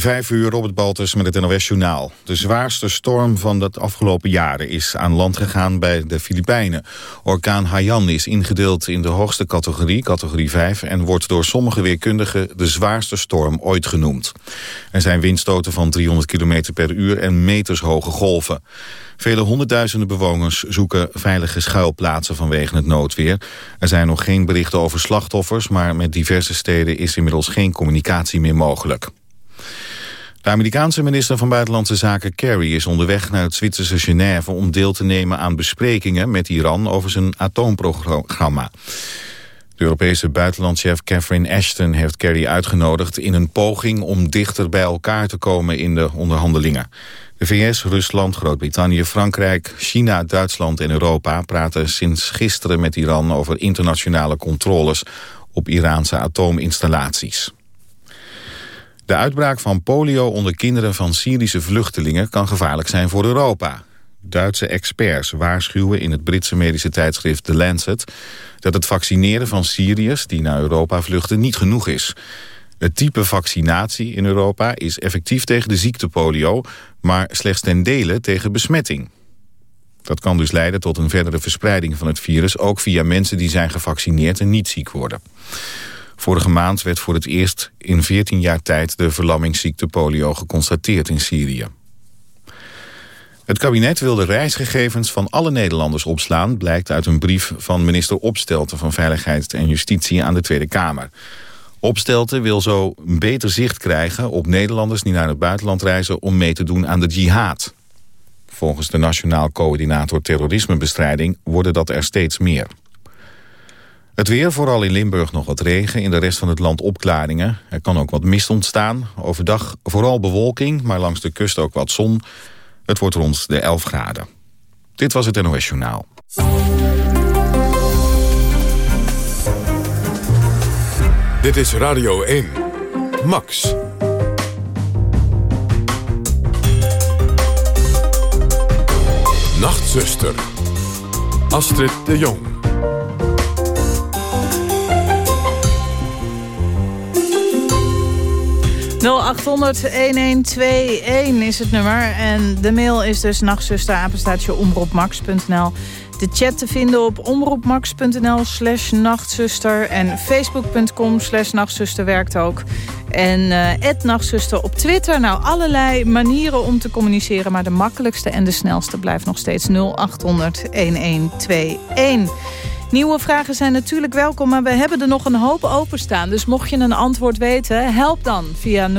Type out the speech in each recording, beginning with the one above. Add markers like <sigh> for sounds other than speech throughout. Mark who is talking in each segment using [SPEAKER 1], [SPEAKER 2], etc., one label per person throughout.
[SPEAKER 1] Vijf uur het Baltus met het NOS-journaal. De zwaarste storm van de afgelopen jaren is aan land gegaan bij de Filipijnen. Orkaan Haiyan is ingedeeld in de hoogste categorie, categorie 5... en wordt door sommige weerkundigen de zwaarste storm ooit genoemd. Er zijn windstoten van 300 km per uur en metershoge golven. Vele honderdduizenden bewoners zoeken veilige schuilplaatsen vanwege het noodweer. Er zijn nog geen berichten over slachtoffers... maar met diverse steden is inmiddels geen communicatie meer mogelijk. De Amerikaanse minister van Buitenlandse Zaken Kerry is onderweg naar het Zwitserse Genève om deel te nemen aan besprekingen met Iran over zijn atoomprogramma. De Europese buitenlandchef Catherine Ashton heeft Kerry uitgenodigd in een poging om dichter bij elkaar te komen in de onderhandelingen. De VS, Rusland, Groot-Brittannië, Frankrijk, China, Duitsland en Europa praten sinds gisteren met Iran over internationale controles op Iraanse atoominstallaties. De uitbraak van polio onder kinderen van Syrische vluchtelingen kan gevaarlijk zijn voor Europa. Duitse experts waarschuwen in het Britse medische tijdschrift The Lancet... dat het vaccineren van Syriërs die naar Europa vluchten niet genoeg is. Het type vaccinatie in Europa is effectief tegen de ziekte polio... maar slechts ten dele tegen besmetting. Dat kan dus leiden tot een verdere verspreiding van het virus... ook via mensen die zijn gevaccineerd en niet ziek worden. Vorige maand werd voor het eerst in 14 jaar tijd de verlammingsziekte polio geconstateerd in Syrië. Het kabinet wil de reisgegevens van alle Nederlanders opslaan... blijkt uit een brief van minister Opstelten van Veiligheid en Justitie aan de Tweede Kamer. Opstelten wil zo beter zicht krijgen op Nederlanders die naar het buitenland reizen... om mee te doen aan de jihad. Volgens de Nationaal Coördinator Terrorismebestrijding worden dat er steeds meer. Het weer, vooral in Limburg nog wat regen. In de rest van het land opklaringen. Er kan ook wat mist ontstaan. Overdag vooral bewolking, maar langs de kust ook wat zon. Het wordt rond de 11 graden. Dit was het NOS Journaal.
[SPEAKER 2] Dit is Radio 1. Max. Nachtzuster. Astrid de Jong.
[SPEAKER 3] 0800-1121 is het nummer. En de mail is dus omroepmax.nl. De chat te vinden op omroepmax.nl slash nachtzuster. En facebook.com slash nachtzuster werkt ook. En uh, nachtzuster op Twitter. Nou, allerlei manieren om te communiceren. Maar de makkelijkste en de snelste blijft nog steeds 0800 1121. Nieuwe vragen zijn natuurlijk welkom, maar we hebben er nog een hoop openstaan. Dus mocht je een antwoord weten, help dan via 0800-1121.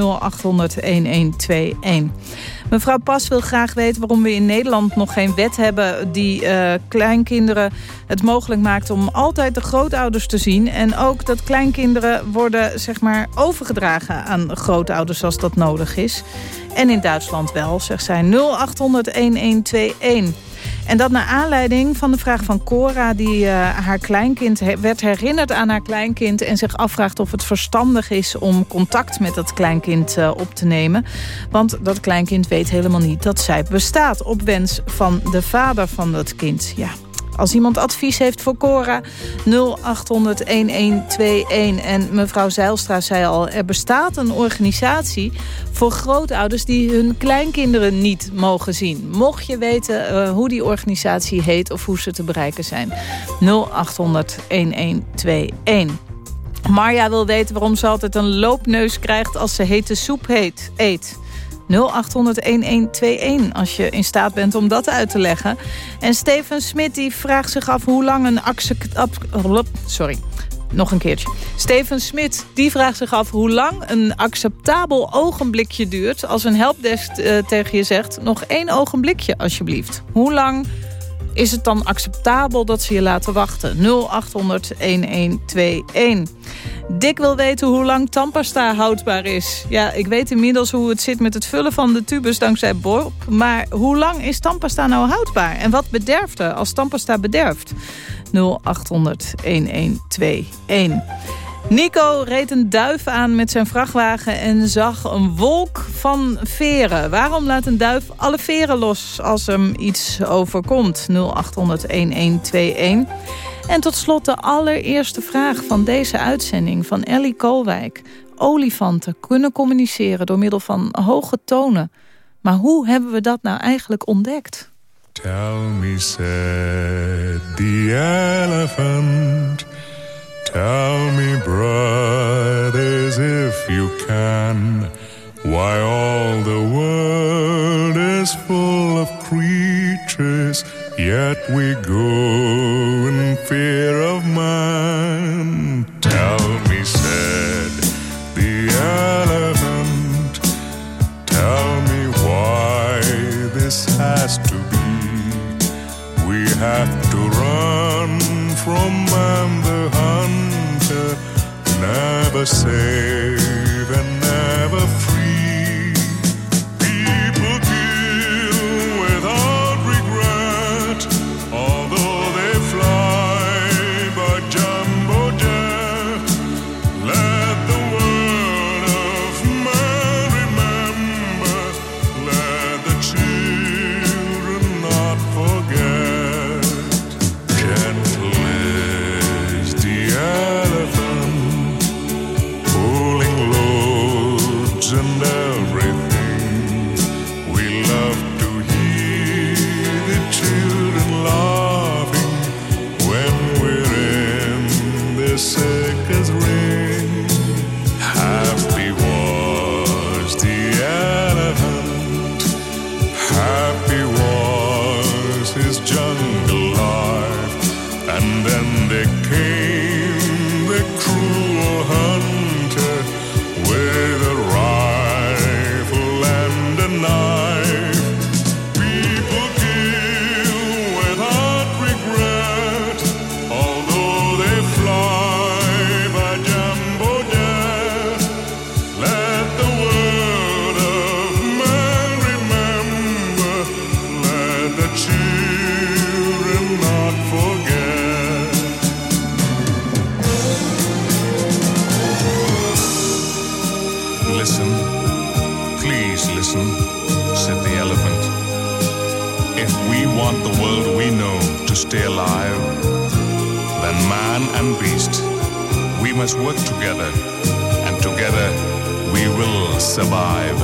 [SPEAKER 3] Mevrouw Pas wil graag weten waarom we in Nederland nog geen wet hebben... die uh, kleinkinderen het mogelijk maakt om altijd de grootouders te zien. En ook dat kleinkinderen worden zeg maar, overgedragen aan grootouders als dat nodig is. En in Duitsland wel, zegt zij 0800-1121. En dat naar aanleiding van de vraag van Cora... die uh, haar kleinkind werd herinnerd aan haar kleinkind... en zich afvraagt of het verstandig is om contact met dat kleinkind uh, op te nemen. Want dat kleinkind weet helemaal niet dat zij bestaat... op wens van de vader van dat kind. Ja, als iemand advies heeft voor Cora, 0800-1121. En mevrouw Zeilstra zei al, er bestaat een organisatie voor grootouders die hun kleinkinderen niet mogen zien. Mocht je weten uh, hoe die organisatie heet of hoe ze te bereiken zijn. 0800-1121. Marja wil weten waarom ze altijd een loopneus krijgt als ze hete soep eet. 0800-1121 als je in staat bent om dat uit te leggen. En Steven Smit die vraagt zich af hoe lang een Sorry. Nog een keertje. Steven Smit die vraagt zich af hoe lang een acceptabel ogenblikje duurt... als een helpdesk uh, tegen je zegt... nog één ogenblikje alsjeblieft. Hoe lang is het dan acceptabel dat ze je laten wachten? 0800-1121. Dick wil weten hoe lang tandpasta houdbaar is. Ja, ik weet inmiddels hoe het zit met het vullen van de tubus dankzij Bob. Maar hoe lang is tandpasta nou houdbaar? En wat bederft er als tandpasta bederft? 0800 1121. Nico reed een duif aan met zijn vrachtwagen en zag een wolk van veren. Waarom laat een duif alle veren los als hem iets overkomt? 0800 1121. En tot slot de allereerste vraag van deze uitzending van Ellie Koolwijk olifanten kunnen communiceren door middel van hoge tonen. Maar hoe hebben we dat nou eigenlijk ontdekt?
[SPEAKER 4] Tell me, said the elephant. Tell me, brothers, if you can, why all the world is full of creatures, yet we go in fear of man. Tell me, said the elephant, tell me why this has to be. We have to run from man the hunter, never save must work together, and together we will survive.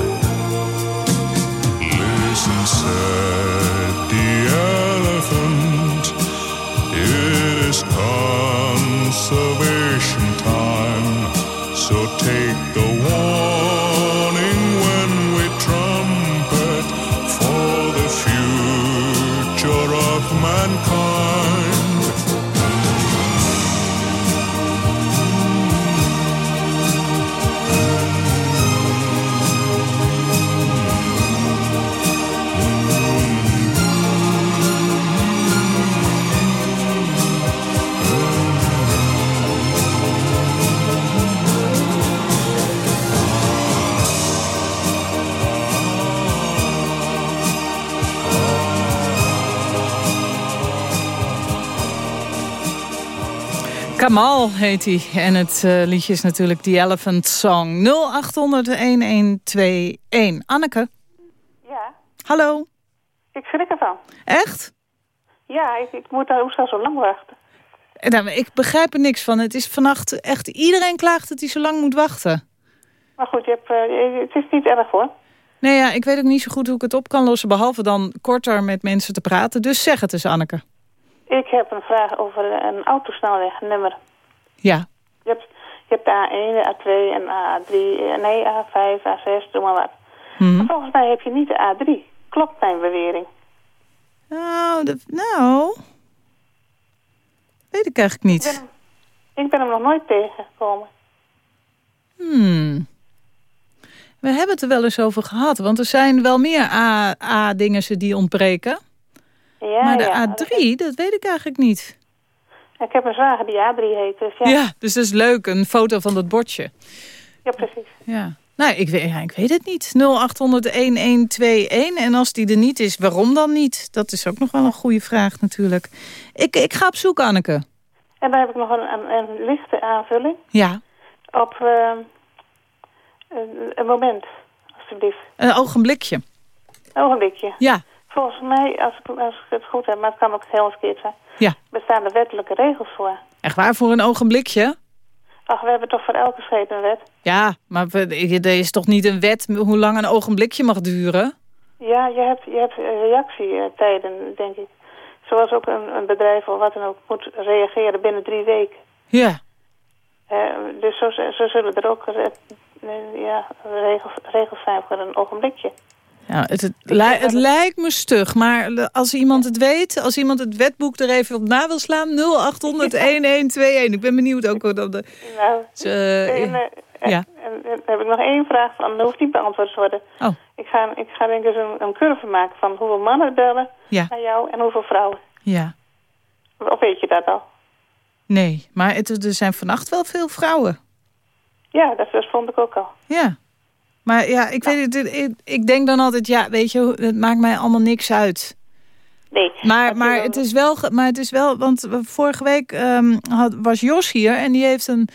[SPEAKER 4] Listen, said the elephant, it is conservation time, so take the
[SPEAKER 3] Kamal heet hij. En het eh, liedje is natuurlijk The Elephant Song. 0800-1121. Anneke,
[SPEAKER 5] Ja,
[SPEAKER 3] hallo.
[SPEAKER 5] ik schrik ervan.
[SPEAKER 3] Echt?
[SPEAKER 5] Ja, ik, ik moet daar hoezo zo lang wachten.
[SPEAKER 3] Eh, Nou, ik begrijp er niks van. Het is vannacht echt... Iedereen klaagt dat hij zo lang moet wachten.
[SPEAKER 5] Maar goed, je hebt, eh, het is niet erg hoor.
[SPEAKER 3] Nee, ja, ik weet ook niet zo goed hoe ik het op kan lossen... behalve dan korter met mensen te praten. Dus zeg het eens, Anneke.
[SPEAKER 5] Ik heb een vraag over een autosnelwegnummer.
[SPEAKER 3] Ja.
[SPEAKER 5] Je hebt, je hebt de A1, de A2 en A3, eh, nee, A5, A6, doe maar wat.
[SPEAKER 3] Hm.
[SPEAKER 5] Maar volgens mij heb je niet de A3. Klopt mijn bewering?
[SPEAKER 3] Nou, dat, nou... Weet ik eigenlijk
[SPEAKER 5] Ik ben,
[SPEAKER 3] niet.
[SPEAKER 5] hem, ik ben hem nog nooit tegengekomen.
[SPEAKER 3] Hmm. We hebben het er wel eens over gehad. Want er zijn wel meer A-dingen die ontbreken.
[SPEAKER 5] Ja,
[SPEAKER 3] maar de
[SPEAKER 5] ja.
[SPEAKER 3] A3, dat weet ik eigenlijk niet.
[SPEAKER 5] Ik heb een zwager die A3 heet, dus ja.
[SPEAKER 3] Ja. dus dat is leuk. Een foto van dat bordje.
[SPEAKER 5] Ja, precies.
[SPEAKER 3] Ja. Nou, ik weet, ja, ik weet het niet. 0800-1121. En als die er niet is, waarom dan niet? Dat is ook nog wel een goede vraag natuurlijk. Ik, ik ga op zoek, Anneke.
[SPEAKER 5] En dan heb ik nog een, een, een lichte aanvulling
[SPEAKER 3] Ja,
[SPEAKER 5] op eh, een, een moment, alstublieft.
[SPEAKER 3] een ogenblikje.
[SPEAKER 5] Een ogenblikje.
[SPEAKER 3] Ja,
[SPEAKER 5] Volgens mij, als ik, als ik het goed heb, maar het kan ook heel verkeerd zijn,
[SPEAKER 3] ja.
[SPEAKER 5] bestaan er wettelijke regels voor.
[SPEAKER 3] Echt waar, voor een ogenblikje?
[SPEAKER 5] Ach, we hebben toch voor elke scheet een wet?
[SPEAKER 3] Ja, maar er is toch niet een wet hoe lang een ogenblikje mag duren?
[SPEAKER 5] Ja, je hebt, je hebt reactietijden, denk ik. Zoals ook een, een bedrijf of wat dan ook moet reageren binnen drie weken.
[SPEAKER 3] Ja.
[SPEAKER 5] Eh, dus zo, zo zullen er ook eh, ja, regels, regels zijn voor een ogenblikje.
[SPEAKER 3] Ja, het, het, li- het lijkt me stug, maar als iemand het weet... als iemand het wetboek er even op na wil slaan... 0800-1121. Ik ben benieuwd ook... dat de,
[SPEAKER 5] Nou,
[SPEAKER 3] eh,
[SPEAKER 5] en, eh,
[SPEAKER 3] ja.
[SPEAKER 5] en, dan heb ik nog één vraag van, dat hoeft niet beantwoord te worden.
[SPEAKER 3] Oh.
[SPEAKER 5] Ik ga, ik ga denk ik eens een, een curve maken van hoeveel mannen bellen
[SPEAKER 3] Ja.
[SPEAKER 5] naar jou en hoeveel vrouwen.
[SPEAKER 3] ja,
[SPEAKER 5] Of weet je dat al?
[SPEAKER 3] nee. Maar het, er zijn vannacht wel veel vrouwen.
[SPEAKER 5] Ja, dat, dat vond ik ook al.
[SPEAKER 3] Ja. Maar ja, ik weet het, ik, ik denk dan altijd... ja, weet je, het maakt mij allemaal niks uit.
[SPEAKER 5] Nee.
[SPEAKER 3] Maar, maar, het is wel, maar het is wel... Want vorige week ehm, had, was Jos hier en die heeft, een,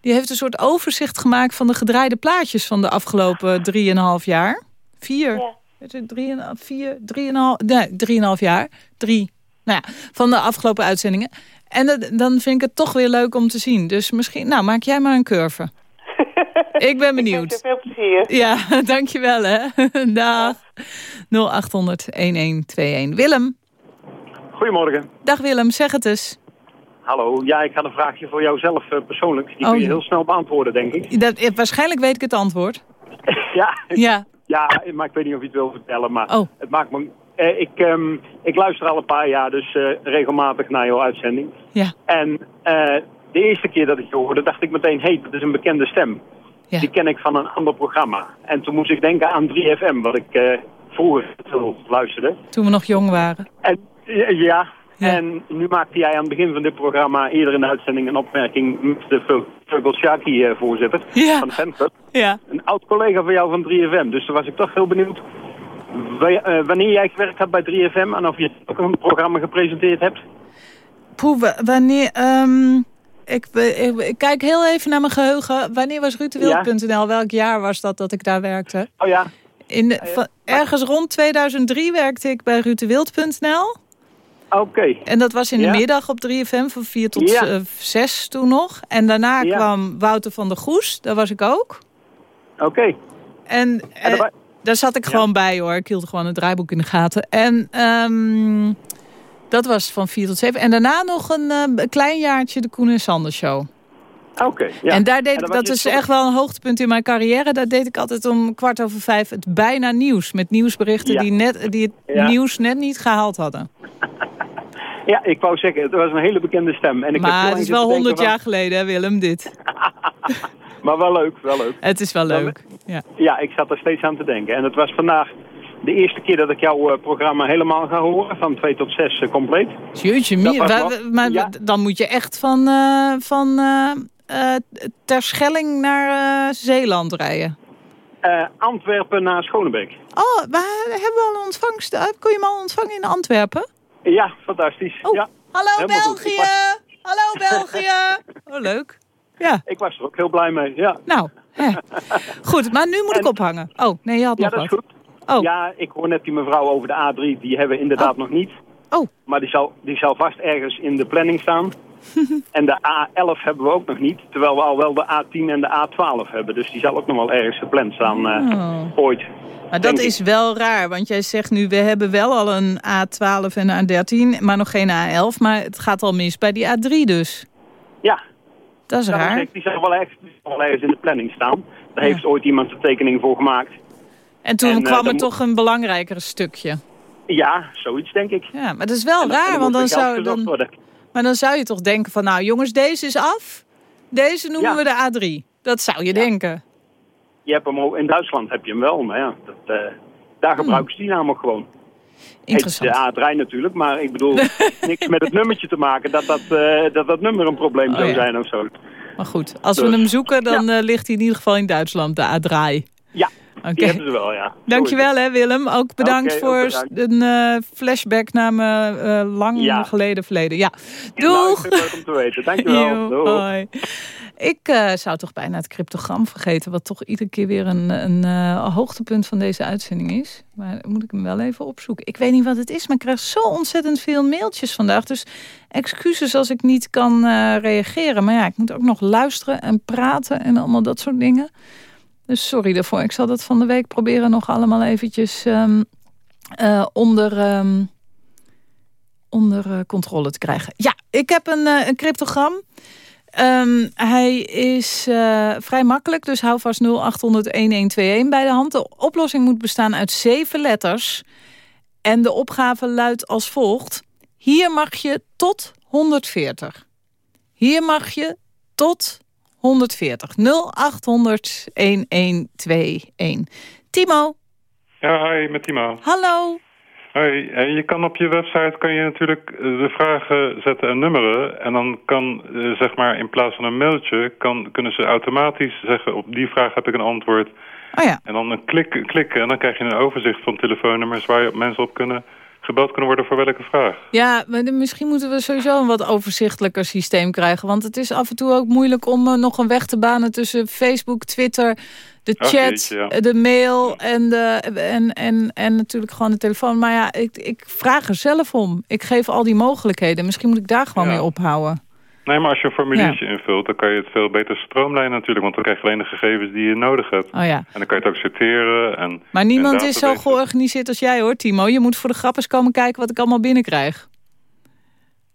[SPEAKER 3] die heeft een soort overzicht gemaakt... van de gedraaide plaatjes van de afgelopen drieënhalf jaar. Vier.
[SPEAKER 5] Ja.
[SPEAKER 3] Drieënhalf, vier, drieënhalf, nee, drieënhalf jaar. Drie, nou ja, van de afgelopen uitzendingen. En dat, dan vind ik het toch weer leuk om te zien. Dus misschien, nou, maak jij maar een curve. <laughs> ik ben
[SPEAKER 5] Ik wens je
[SPEAKER 3] benieuwd.
[SPEAKER 5] veel plezier.
[SPEAKER 3] Ja, <laughs> dankjewel hè. <laughs> Dag. 0800-1121. Willem.
[SPEAKER 6] Goedemorgen.
[SPEAKER 3] Dag Willem, zeg het eens.
[SPEAKER 6] Hallo. Ja, ik had een vraagje voor jou zelf eh, persoonlijk. Die
[SPEAKER 3] Oh,
[SPEAKER 6] kun je
[SPEAKER 3] ja.
[SPEAKER 6] heel snel beantwoorden, denk ik.
[SPEAKER 3] Dat, eh, waarschijnlijk weet ik het antwoord.
[SPEAKER 6] ja,
[SPEAKER 3] Ja.
[SPEAKER 6] ja, maar ik weet niet of je het wil vertellen. Maar
[SPEAKER 3] Oh.
[SPEAKER 6] het maakt me... eh, ik, ehm, ik luister al een paar jaar, dus eh, regelmatig naar jouw uitzending.
[SPEAKER 3] Ja.
[SPEAKER 6] En eh, de eerste keer dat ik je hoorde, dacht ik meteen... hé, hey, dat is een bekende stem.
[SPEAKER 3] Ja.
[SPEAKER 6] Die ken ik van een ander programma. En toen moest ik denken aan 3FM, wat ik eh, vroeger veel luisterde.
[SPEAKER 3] Toen we nog jong waren.
[SPEAKER 6] En ja, en nu maakte jij aan het begin van dit programma eerder in de uitzending een opmerking met de Vogel Shaki eh, voorzitter
[SPEAKER 3] Ja.
[SPEAKER 6] van de fanclub.
[SPEAKER 3] Ja.
[SPEAKER 6] Een oud collega van jou van 3FM. Dus toen was ik toch heel benieuwd eh, wanneer jij gewerkt hebt bij 3FM en of je ook een programma gepresenteerd hebt.
[SPEAKER 3] Poeh, wa- wanneer... ehm, ik, ik, ik kijk heel even naar mijn geheugen. Wanneer was rutewild.nl? Welk jaar was dat dat ik daar werkte?
[SPEAKER 6] Oh ja,
[SPEAKER 3] In de, van- ergens rond 2003 werkte ik bij rutewild.nl.
[SPEAKER 6] oké.
[SPEAKER 3] En dat was in de
[SPEAKER 6] Ja.
[SPEAKER 3] middag op 3FM van 4 tot
[SPEAKER 6] Ja.
[SPEAKER 3] eh, 6 toen nog. En daarna
[SPEAKER 6] Ja.
[SPEAKER 3] kwam Wouter van der Goes. Daar was ik ook.
[SPEAKER 6] Oké.
[SPEAKER 3] En,
[SPEAKER 6] En
[SPEAKER 3] eh, daar zat ik gewoon bij hoor. Ik hield gewoon het draaiboek in de gaten. En ehm, dat was van 4 tot 7. En daarna nog een eh, klein jaartje de Koen en Sander show.
[SPEAKER 6] Oké, ja.
[SPEAKER 3] en daar deed,
[SPEAKER 6] En was
[SPEAKER 3] dat is echt wel een hoogtepunt in mijn carrière. Daar deed ik altijd om kwart over vijf het bijna nieuws. Met nieuwsberichten
[SPEAKER 6] Ja.
[SPEAKER 3] die, net, die het
[SPEAKER 6] Ja.
[SPEAKER 3] nieuws net niet gehaald hadden.
[SPEAKER 6] Ja, ik wou zeggen, het was een hele bekende stem. En ik
[SPEAKER 3] maar het is wel 100
[SPEAKER 6] denken
[SPEAKER 3] jaar geleden hè Willem, dit.
[SPEAKER 6] van- <laughs> Maar wel leuk, wel leuk.
[SPEAKER 3] Het is wel leuk. Ja.
[SPEAKER 6] Ja, ik zat er steeds aan te denken. En het was vandaag de eerste keer dat ik jouw eh, programma helemaal ga horen. Van 2 tot 6 eh, compleet.
[SPEAKER 3] Jeetje, maar
[SPEAKER 6] ja.
[SPEAKER 3] dan moet je echt van, eh van Terschelling naar Zeeland rijden.
[SPEAKER 6] Antwerpen naar Schonebeek.
[SPEAKER 3] Oh, we hebben al een ontvangst. Kon je hem al ontvangen in Antwerpen?
[SPEAKER 6] Ja, fantastisch.
[SPEAKER 3] Oh,
[SPEAKER 6] Ja,
[SPEAKER 3] hallo
[SPEAKER 6] helemaal.
[SPEAKER 3] België! Hallo België! <laughs> Oh, leuk. Ja,
[SPEAKER 6] ik was er ook heel blij mee. Ja,
[SPEAKER 3] nou. Hè. <laughs> Goed, maar nu moet ik
[SPEAKER 6] En-
[SPEAKER 3] ophangen. Oh, nee, je had
[SPEAKER 6] ja
[SPEAKER 3] nog
[SPEAKER 6] dat is
[SPEAKER 3] wat.
[SPEAKER 6] goed.
[SPEAKER 3] Oh,
[SPEAKER 6] Ja, ik hoor net die mevrouw over de A3. Die hebben we inderdaad nog niet.
[SPEAKER 3] oh,
[SPEAKER 6] Maar die zal, die zal vast ergens in de planning staan. <laughs> en de A11 hebben we ook nog niet. Terwijl we al wel de A10 en de A12 hebben. Dus die zal ook nog wel ergens gepland staan
[SPEAKER 3] Oh.
[SPEAKER 6] ooit.
[SPEAKER 3] maar dat is wel raar. Want jij zegt nu, we hebben wel al een A12 en een A13, maar nog geen A11. Maar het gaat al mis bij die A3 dus.
[SPEAKER 6] Ja,
[SPEAKER 3] Dat is raar.
[SPEAKER 6] die zal wel ergens, wel ergens in de planning staan. Daar heeft ooit iemand de tekening voor gemaakt.
[SPEAKER 3] En toen
[SPEAKER 6] En, eh,
[SPEAKER 3] kwam er toch een belangrijker stukje.
[SPEAKER 6] Ja, zoiets denk ik.
[SPEAKER 3] Ja, maar dat is wel
[SPEAKER 6] dan-
[SPEAKER 3] raar,
[SPEAKER 6] dan
[SPEAKER 3] want dan zou, dan, maar dan zou je toch denken van... nou jongens, deze is af. Deze noemen
[SPEAKER 6] Ja.
[SPEAKER 3] we de A3. Dat zou je denken.
[SPEAKER 6] Je hebt hem ook, in Duitsland heb je hem wel, maar ja, dat, eh, daar gebruiken ze die naam ook gewoon.
[SPEAKER 3] Interessant.
[SPEAKER 6] Heet de A3 natuurlijk, maar ik bedoel, <laughs> niks met het nummertje te maken dat dat, eh, dat, dat nummer een probleem
[SPEAKER 3] Oh,
[SPEAKER 6] zou
[SPEAKER 3] ja.
[SPEAKER 6] zijn of zo.
[SPEAKER 3] Maar goed, als we
[SPEAKER 6] Dus,
[SPEAKER 3] hem zoeken, dan ligt hij in ieder geval in Duitsland, de A3. Oké.
[SPEAKER 6] die hebben ze wel, ja.
[SPEAKER 3] Dankjewel hè Willem. Ook bedankt voor
[SPEAKER 6] ook bedankt.
[SPEAKER 3] een eh, flashback naar mijn eh, lang
[SPEAKER 6] Ja.
[SPEAKER 3] geleden verleden. Ja.
[SPEAKER 6] Nou,
[SPEAKER 3] doeg!
[SPEAKER 6] het leuk om te weten. Dankjewel. <laughs>
[SPEAKER 3] Hoi. Ik eh, zou toch bijna het cryptogram vergeten... wat toch iedere keer weer een, een hoogtepunt van deze uitzending is. Maar moet ik hem wel even opzoeken. Ik weet niet wat het is, maar ik krijg zo ontzettend veel mailtjes vandaag. Dus excuses als ik niet kan reageren. Maar ja, ik moet ook nog luisteren en praten en allemaal dat soort dingen. Dus sorry daarvoor. Ik zal dat van de week proberen nog allemaal eventjes ehm, onder... Ehm, onder controle te krijgen. Ja, ik heb een, een cryptogram. Um, hij is vrij makkelijk, dus hou vast 0800-1121 bij de hand. De oplossing moet bestaan uit zeven letters. En de opgave luidt als volgt. Hier mag je tot 140. Hier mag je tot 140. 0800-1121. Timo.
[SPEAKER 7] Ja, hi, met Timo.
[SPEAKER 3] Hallo.
[SPEAKER 7] Hoi, en je kan op je website kan je natuurlijk eh, de vragen zetten en nummeren. En dan kan, eh, zeg maar, in plaats van een mailtje... Kan, kunnen ze automatisch zeggen, op die vraag heb ik een antwoord.
[SPEAKER 3] Oh ja.
[SPEAKER 7] En dan klik, klikken en dan krijg je een overzicht van telefoonnummers... waar je mensen op kunnen gebeld kunnen worden voor welke vraag.
[SPEAKER 3] Ja, maar misschien moeten we sowieso een wat overzichtelijker systeem krijgen. Want het is af en toe ook moeilijk om uh, nog een weg te banen tussen Facebook, Twitter, de chat, de mail en, de, en, en, en natuurlijk gewoon de telefoon. Maar ja, ik, ik vraag er zelf om. Ik geef al die mogelijkheden. Misschien moet ik daar gewoon mee ophouden.
[SPEAKER 7] Nee, maar als je een formuliertje invult, dan kan je het veel beter stroomlijnen natuurlijk. Want dan krijg je alleen de gegevens die je nodig hebt.
[SPEAKER 3] Oh ja.
[SPEAKER 7] En dan kan je het ook sorteren. En,
[SPEAKER 3] maar niemand is zo georganiseerd als jij hoor, Timo. Je moet voor de grappers komen kijken wat ik allemaal binnenkrijg.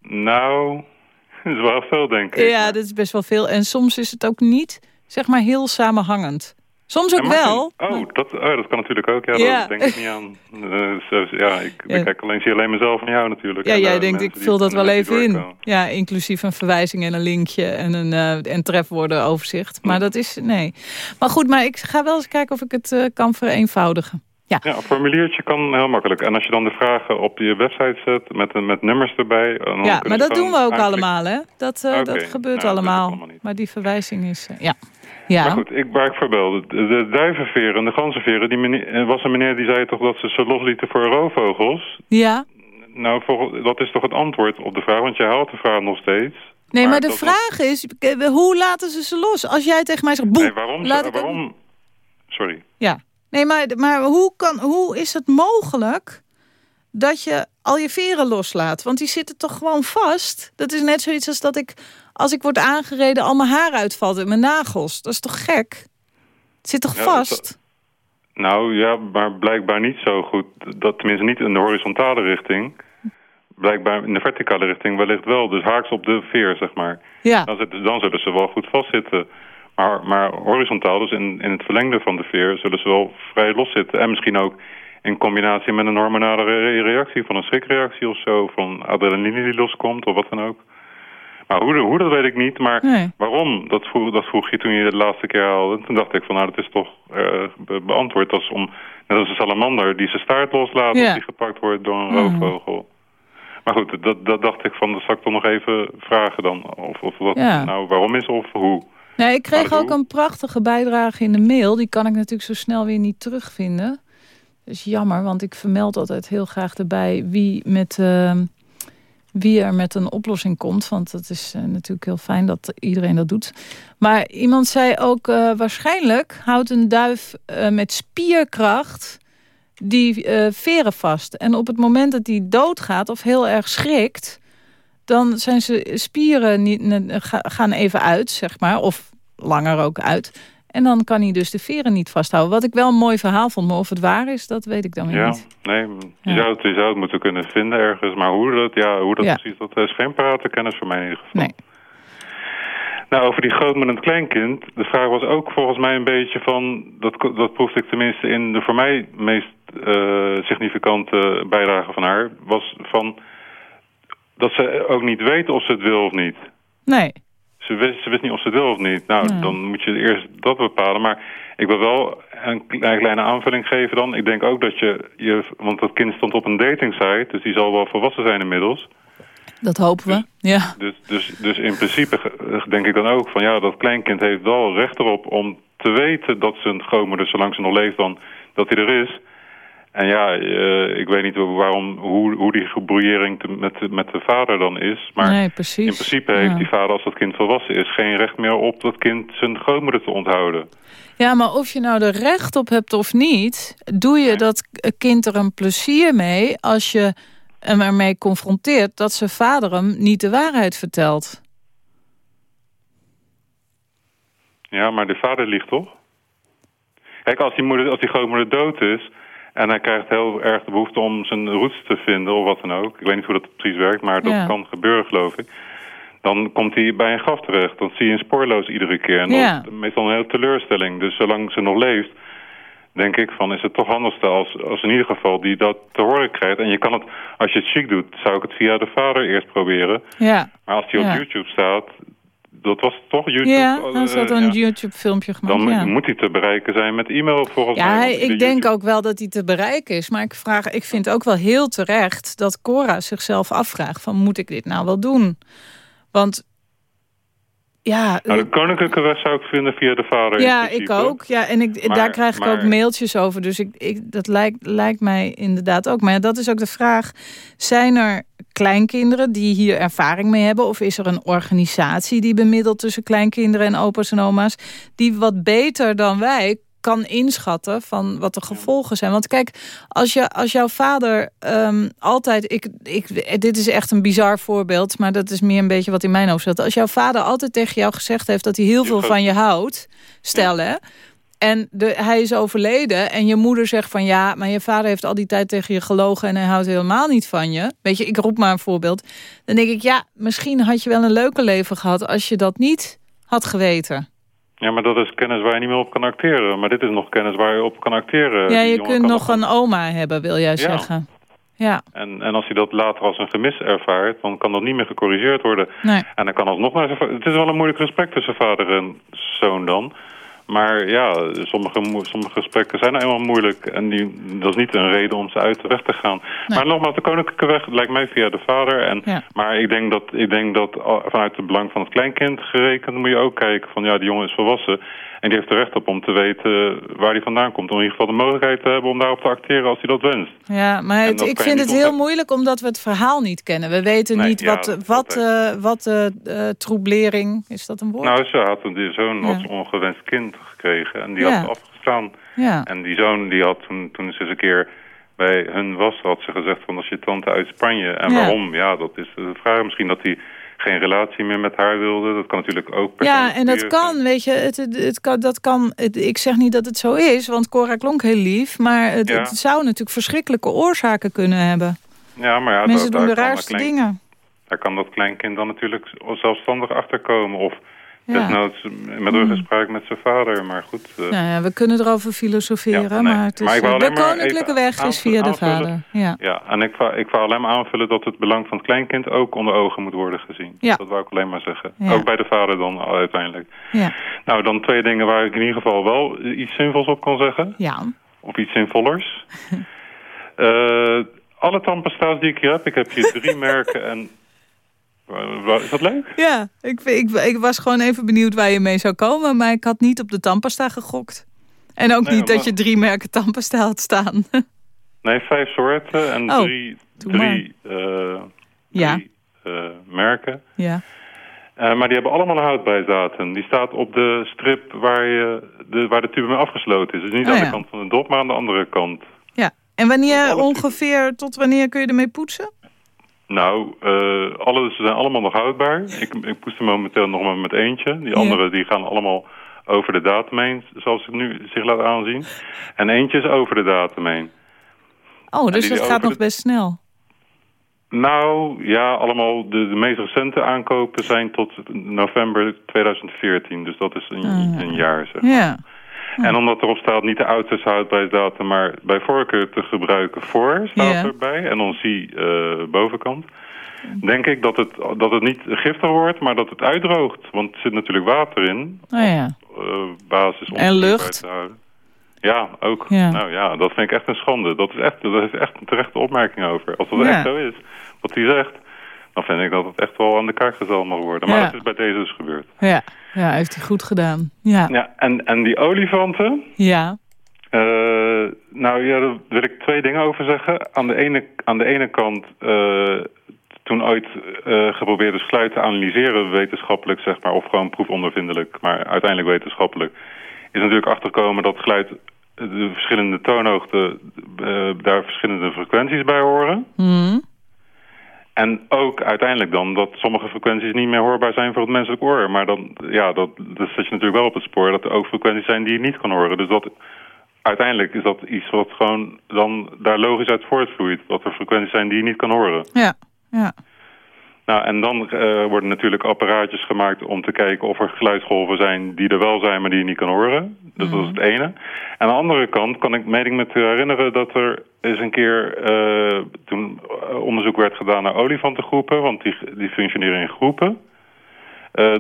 [SPEAKER 7] Nou, <laughs> dat is wel veel denk ik.
[SPEAKER 3] Ja, dat is best wel veel. En soms is het ook niet, zeg maar, heel samenhangend. Soms ook wel.
[SPEAKER 7] oh, dat, oh, dat kan natuurlijk ook. Ja, ja. denk ik niet aan. Uh, ja, ik ja. kijk alleen, zie alleen mezelf en jou natuurlijk.
[SPEAKER 3] Ja, jij denkt, ik vul dat wel even in. Ja, inclusief een verwijzing en een linkje en een uh, en trefwoorden overzicht. Maar dat is, nee. Maar goed, maar ik ga wel eens kijken of ik het uh, kan vereenvoudigen. Ja.
[SPEAKER 7] ja, een formuliertje kan heel makkelijk. En als je dan de vragen op je website zet met, met nummers erbij... Dan
[SPEAKER 3] ja, maar dat doen we ook allemaal, hè? Dat, uh, okay. dat gebeurt nou, allemaal. Dat allemaal maar die verwijzing is... ja. Ja.
[SPEAKER 7] Maar goed, ik, waar ik voorbeeld, de, duivenveren en de ganzenveren, die meneer, was een meneer die zei toch dat ze ze loslieten voor roofvogels?
[SPEAKER 3] Ja.
[SPEAKER 7] Nou, dat is toch het antwoord op de vraag, want je haalt de vraag nog steeds.
[SPEAKER 3] Nee, maar, de vraag is, hoe laten ze ze los? Als jij tegen mij zegt, boe,
[SPEAKER 7] nee, waarom, laat waarom, Sorry.
[SPEAKER 3] Ja, nee, maar, maar hoe, kan, hoe is het mogelijk dat je al je veren loslaat? Want die zitten toch gewoon vast? Dat is net zoiets als dat ik als ik word aangereden al mijn haar uitvalt en mijn nagels. Dat is toch gek? Het zit toch vast?
[SPEAKER 7] nou ja, maar blijkbaar niet zo goed. Dat tenminste niet in de horizontale richting. Blijkbaar in de verticale richting wellicht wel. Dus haaks op de veer, zeg maar.
[SPEAKER 3] Ja.
[SPEAKER 7] Dan, zitten, dan zullen ze wel goed vastzitten. Maar, maar horizontaal, dus in, in het verlengde van de veer... zullen ze wel vrij los zitten. En misschien ook in combinatie met een hormonale reactie... van een schrikreactie of zo. Van adrenaline die loskomt of wat dan ook. Maar hoe, hoe, dat weet ik niet. Maar waarom, dat vroeg, dat vroeg je toen je de laatste keer haalde. Toen dacht ik van nou, dat is toch uh, beantwoord. als om, net als een salamander die zijn staart loslaat... als die gepakt wordt door een roofvogel. Maar goed, dat, dat dacht ik van, dat zal ik toch nog even vragen dan. Of, of wat nou waarom is of hoe.
[SPEAKER 3] Nee, ik kreeg ook een prachtige bijdrage in de mail. Die kan ik natuurlijk zo snel weer niet terugvinden. Dat is jammer, want ik vermeld altijd heel graag erbij... wie met... Uh, wie er met een oplossing komt. Want het is uh, natuurlijk heel fijn dat iedereen dat doet. Maar iemand zei ook, uh, waarschijnlijk houdt een duif uh, met spierkracht die veren vast. En op het moment dat die doodgaat of heel erg schrikt... dan zijn ze spieren niet, gaan even uit, zeg maar. Of langer ook uit. En dan kan hij dus de veren niet vasthouden. Wat ik wel een mooi verhaal vond, maar of het waar is, dat weet ik dan weer
[SPEAKER 7] ja,
[SPEAKER 3] niet.
[SPEAKER 7] Nee, je, zou het, je zou het moeten kunnen vinden ergens. Maar hoe dat, ja, hoe dat precies, dat is geen kennis voor mij in ieder geval.
[SPEAKER 3] Nee.
[SPEAKER 7] Nou, over die groot met een kleinkind. De vraag was ook volgens mij een beetje van... Dat, dat proefde ik tenminste in de voor mij meest uh, significante bijdrage van haar... was van dat ze ook niet weet of ze het wil of niet.
[SPEAKER 3] Nee.
[SPEAKER 7] Ze wist, ze wist niet of ze het wil of niet. Nou, dan moet je eerst dat bepalen. Maar ik wil wel een kleine aanvulling geven dan. Ik denk ook dat je, je... Want dat kind stond op een datingsite, dus die zal wel volwassen zijn inmiddels.
[SPEAKER 3] Dat hopen we,
[SPEAKER 7] dus,
[SPEAKER 3] ja.
[SPEAKER 7] Dus, dus, dus in principe denk ik dan ook van... ja, dat kleinkind heeft wel recht erop om te weten dat zijn grootmoeder... zolang ze nog leeft dan, dat hij er is... En ja, eh, ik weet niet waarom, hoe, hoe die gebrouillering te- met, de- met de vader dan is. Maar
[SPEAKER 3] nee, precies.
[SPEAKER 7] in principe heeft
[SPEAKER 3] Ja.
[SPEAKER 7] die vader, als dat kind volwassen is... geen recht meer op dat kind zijn grootmoeder te onthouden.
[SPEAKER 3] Ja, maar of je nou er recht op hebt of niet... doe je dat kind er een plezier mee als je hem ermee confronteert... dat zijn vader hem niet de waarheid vertelt.
[SPEAKER 7] Ja, maar de vader liegt toch? Kijk, als die, moeder, als die grootmoeder dood is... en hij krijgt heel erg de behoefte om zijn roots te vinden of wat dan ook... ik weet niet hoe dat precies werkt, maar dat
[SPEAKER 3] Ja.
[SPEAKER 7] kan gebeuren, geloof ik... dan komt hij bij een graf terecht. Dan zie je een spoorloos iedere keer. En dat is meestal een hele teleurstelling. Dus zolang ze nog leeft, denk ik van... is het toch handigste als, als in ieder geval die dat te horen krijgt. En je kan het, als je het chic doet, zou ik het via de vader eerst proberen.
[SPEAKER 3] Ja,
[SPEAKER 7] Maar als die op
[SPEAKER 3] Ja.
[SPEAKER 7] YouTube staat... dat was toch YouTube?
[SPEAKER 3] ja
[SPEAKER 7] eh,
[SPEAKER 3] dan zat
[SPEAKER 7] ja.
[SPEAKER 3] een YouTube-filmpje gemaakt.
[SPEAKER 7] Dan
[SPEAKER 3] ja.
[SPEAKER 7] moet hij te bereiken zijn met e-mail volgens mij.
[SPEAKER 3] Ja, hij-
[SPEAKER 7] de
[SPEAKER 3] ik denk
[SPEAKER 7] YouTube-
[SPEAKER 3] ook wel dat hij te bereiken is. Maar ik, vraag, ik vind ook wel heel terecht dat Cora zichzelf afvraagt... van moet ik dit nou wel doen? Want ja,
[SPEAKER 7] Nou, de koninklijke weg zou ik vinden via de vader.
[SPEAKER 3] ja ik ook. Ja, en ik,
[SPEAKER 7] Maar-
[SPEAKER 3] daar krijg ik ook mailtjes over. Dus ik, ik, dat lijkt, lijkt mij inderdaad ook. Maar ja, dat is ook de vraag. Zijn er kleinkinderen die hier ervaring mee hebben? Of is er een organisatie die bemiddelt tussen kleinkinderen en opa's en oma's... die wat beter dan wij kan inschatten van wat de gevolgen zijn. Want kijk, als, je, als jouw vader ehm, altijd... Ik, ik, dit is echt een bizar voorbeeld, maar dat is meer een beetje wat in mijn hoofd zit. Als jouw vader altijd tegen jou gezegd heeft dat hij heel veel van je houdt... stel hè, en de, hij is overleden en je moeder zegt van... ja, maar je vader heeft al die tijd tegen je gelogen... en hij houdt helemaal niet van je. Weet je, ik roep maar een voorbeeld. Dan denk ik, ja, misschien had je wel een leuker leven gehad... als je dat niet had geweten.
[SPEAKER 7] Ja, maar dat is kennis waar je niet meer op kan acteren. Maar dit is nog kennis waar je op kan acteren.
[SPEAKER 3] ja, je kunt nog een oma hebben, wil jij zeggen. Ja,
[SPEAKER 7] En, en als hij dat later als een gemis ervaart, dan kan dat niet meer gecorrigeerd worden.
[SPEAKER 3] nee.
[SPEAKER 7] En dan kan alsnog va- Het is wel een moeilijk gesprek tussen vader en zoon dan. Maar ja, sommige, sommige gesprekken zijn nou eenmaal moeilijk. En die, dat is niet een reden om ze uit de weg te gaan. Maar nogmaals, de koninklijke weg lijkt mij via de vader. En,
[SPEAKER 3] Ja.
[SPEAKER 7] Maar ik denk, dat, ik denk dat al- vanuit het belang van het kleinkind gerekend... moet je ook kijken van ja, die jongen is volwassen. En die heeft er recht op om te weten waar hij vandaan komt. Om in ieder geval de mogelijkheid te hebben om daarop te acteren als hij dat wenst.
[SPEAKER 3] Ja, maar het- ik vind het heel moeilijk omdat we het verhaal niet kennen. We weten
[SPEAKER 7] Nee,
[SPEAKER 3] niet
[SPEAKER 7] ja,
[SPEAKER 3] wat,
[SPEAKER 7] dat-
[SPEAKER 3] wat,
[SPEAKER 7] dat
[SPEAKER 3] eh, wat de eh, troeblering, is dat een woord?
[SPEAKER 7] Nou, ze had een zoon
[SPEAKER 3] Ja.
[SPEAKER 7] als ongewenst kind gekregen. En die
[SPEAKER 3] Ja.
[SPEAKER 7] had afgestaan. En die zoon die had toen, toen ze eens een keer bij hun was, had ze gezegd van als je tante uit Spanje. En waarom? Ja, dat is de vraag. Misschien dat hij geen relatie meer met haar wilde. Dat kan natuurlijk ook
[SPEAKER 3] Ja, en dat kan, weet je, het, het, het kan, dat kan, het- ik zeg niet dat het zo is, want Cora klonk heel lief, maar het,
[SPEAKER 7] Ja.
[SPEAKER 3] zou natuurlijk verschrikkelijke oorzaken kunnen hebben.
[SPEAKER 7] Ja, maar ja,
[SPEAKER 3] Mensen
[SPEAKER 7] daar,
[SPEAKER 3] doen de raarste
[SPEAKER 7] dat klein-
[SPEAKER 3] dingen.
[SPEAKER 7] Daar kan dat kleinkind dan natuurlijk zelfstandig achterkomen. Of. Desnoods met ruggespraak met zijn vader. Maar goed... eh,
[SPEAKER 3] Nou ja, we kunnen erover filosoferen,
[SPEAKER 7] Ja, nee.
[SPEAKER 3] maar, het is,
[SPEAKER 7] Maar
[SPEAKER 3] eh, de
[SPEAKER 7] maar
[SPEAKER 3] koninklijke
[SPEAKER 7] even
[SPEAKER 3] weg is via de vader. Ja.
[SPEAKER 7] Ja, en ik wou, ik wou alleen maar aanvullen dat het belang van het kleinkind ook onder ogen moet worden gezien.
[SPEAKER 3] Ja.
[SPEAKER 7] Dat wou ik alleen maar zeggen.
[SPEAKER 3] Ja.
[SPEAKER 7] Ook bij de vader dan uiteindelijk.
[SPEAKER 3] Ja.
[SPEAKER 7] Nou, dan twee dingen waar ik in ieder geval wel iets zinvols op kan zeggen.
[SPEAKER 3] ja,
[SPEAKER 7] Of iets zinvollers. <laughs> Eh, alle tandpasta's die ik hier heb, ik heb hier drie <laughs> merken en... Is dat leuk?
[SPEAKER 3] ja ik, ik, ik was gewoon even benieuwd waar je mee zou komen, maar ik had niet op de tandpasta gegokt. En ook
[SPEAKER 7] Nee,
[SPEAKER 3] niet dat
[SPEAKER 7] maar-
[SPEAKER 3] je drie merken tandpasta had staan. <laughs>
[SPEAKER 7] Nee, vijf soorten en
[SPEAKER 3] Oh,
[SPEAKER 7] drie,
[SPEAKER 3] doe
[SPEAKER 7] drie, eh,
[SPEAKER 3] Ja.
[SPEAKER 7] drie eh, merken.
[SPEAKER 3] ja.
[SPEAKER 7] Eh, maar die hebben allemaal een houdbijzaten. Die staat op de strip waar, je, de, waar de tube mee afgesloten is. Dus niet
[SPEAKER 3] Oh,
[SPEAKER 7] aan
[SPEAKER 3] ja.
[SPEAKER 7] de kant van de dop, maar aan de andere kant.
[SPEAKER 3] ja. En wanneer ongeveer, tot wanneer kun je ermee poetsen?
[SPEAKER 7] Nou, eh alle, ze zijn allemaal nog houdbaar. Ik, ik poest er momenteel nog maar met eentje. Die
[SPEAKER 3] Ja.
[SPEAKER 7] andere die gaan allemaal over de datum heen, zoals het nu zich laat aanzien. En eentje is over de datum heen.
[SPEAKER 3] Oh, dus dat gaat nog
[SPEAKER 7] de-
[SPEAKER 3] best snel.
[SPEAKER 7] Nou, ja, allemaal de, de meest recente aankopen zijn tot november 2014. Dus dat is een,
[SPEAKER 3] Ah.
[SPEAKER 7] een jaar, zeg maar.
[SPEAKER 3] Ja.
[SPEAKER 7] En omdat erop staat niet de oudste houdbaardatum, maar bij voorkeur te gebruiken voor, staat erbij. En dan zie eh bovenkant. Denk ik dat het, dat het niet giftig wordt, maar dat het uitdroogt. Want er zit natuurlijk water in.
[SPEAKER 3] Oh ja.
[SPEAKER 7] eh, basis om
[SPEAKER 3] En lucht.
[SPEAKER 7] te houden. Ja, ook.
[SPEAKER 3] Ja.
[SPEAKER 7] Nou ja, dat vind ik echt een schande. Dat is echt, dat is echt een terechte opmerking over. Als dat
[SPEAKER 3] Ja.
[SPEAKER 7] echt zo is, wat hij zegt, dan vind ik dat het echt wel aan de kaak gezet mag worden. Maar
[SPEAKER 3] Ja.
[SPEAKER 7] dat is bij deze dus gebeurd.
[SPEAKER 3] Ja. Ja, heeft hij goed gedaan. Ja.
[SPEAKER 7] Ja, en, en die olifanten,
[SPEAKER 3] Ja.
[SPEAKER 7] eh, nou ja, daar wil ik twee dingen over zeggen. Aan de ene, aan de ene kant, eh, toen ooit eh, geprobeerd is geluid te analyseren wetenschappelijk, zeg maar, of gewoon proefondervindelijk, maar uiteindelijk wetenschappelijk, is natuurlijk achtergekomen dat geluid, de verschillende toonhoogten, daar verschillende frequenties bij horen.
[SPEAKER 3] Hmm.
[SPEAKER 7] En ook uiteindelijk dan dat sommige frequenties niet meer hoorbaar zijn voor het menselijk oor. Maar dan, ja, dat, dat zet je natuurlijk wel op het spoor dat er ook frequenties zijn die je niet kan horen. Dus dat, uiteindelijk is dat iets wat gewoon dan daar logisch uit voortvloeit. Dat er frequenties zijn die je niet kan horen.
[SPEAKER 3] Ja, ja.
[SPEAKER 7] Nou, en dan eh, worden natuurlijk apparaatjes gemaakt om te kijken of er geluidsgolven zijn die er wel zijn, maar die je niet kan horen. Dus dat is het ene. Aan de andere kant kan ik meen ik me te herinneren dat er eens een keer eh, toen eh, onderzoek werd gedaan naar olifantengroepen, want die, die functioneren in groepen.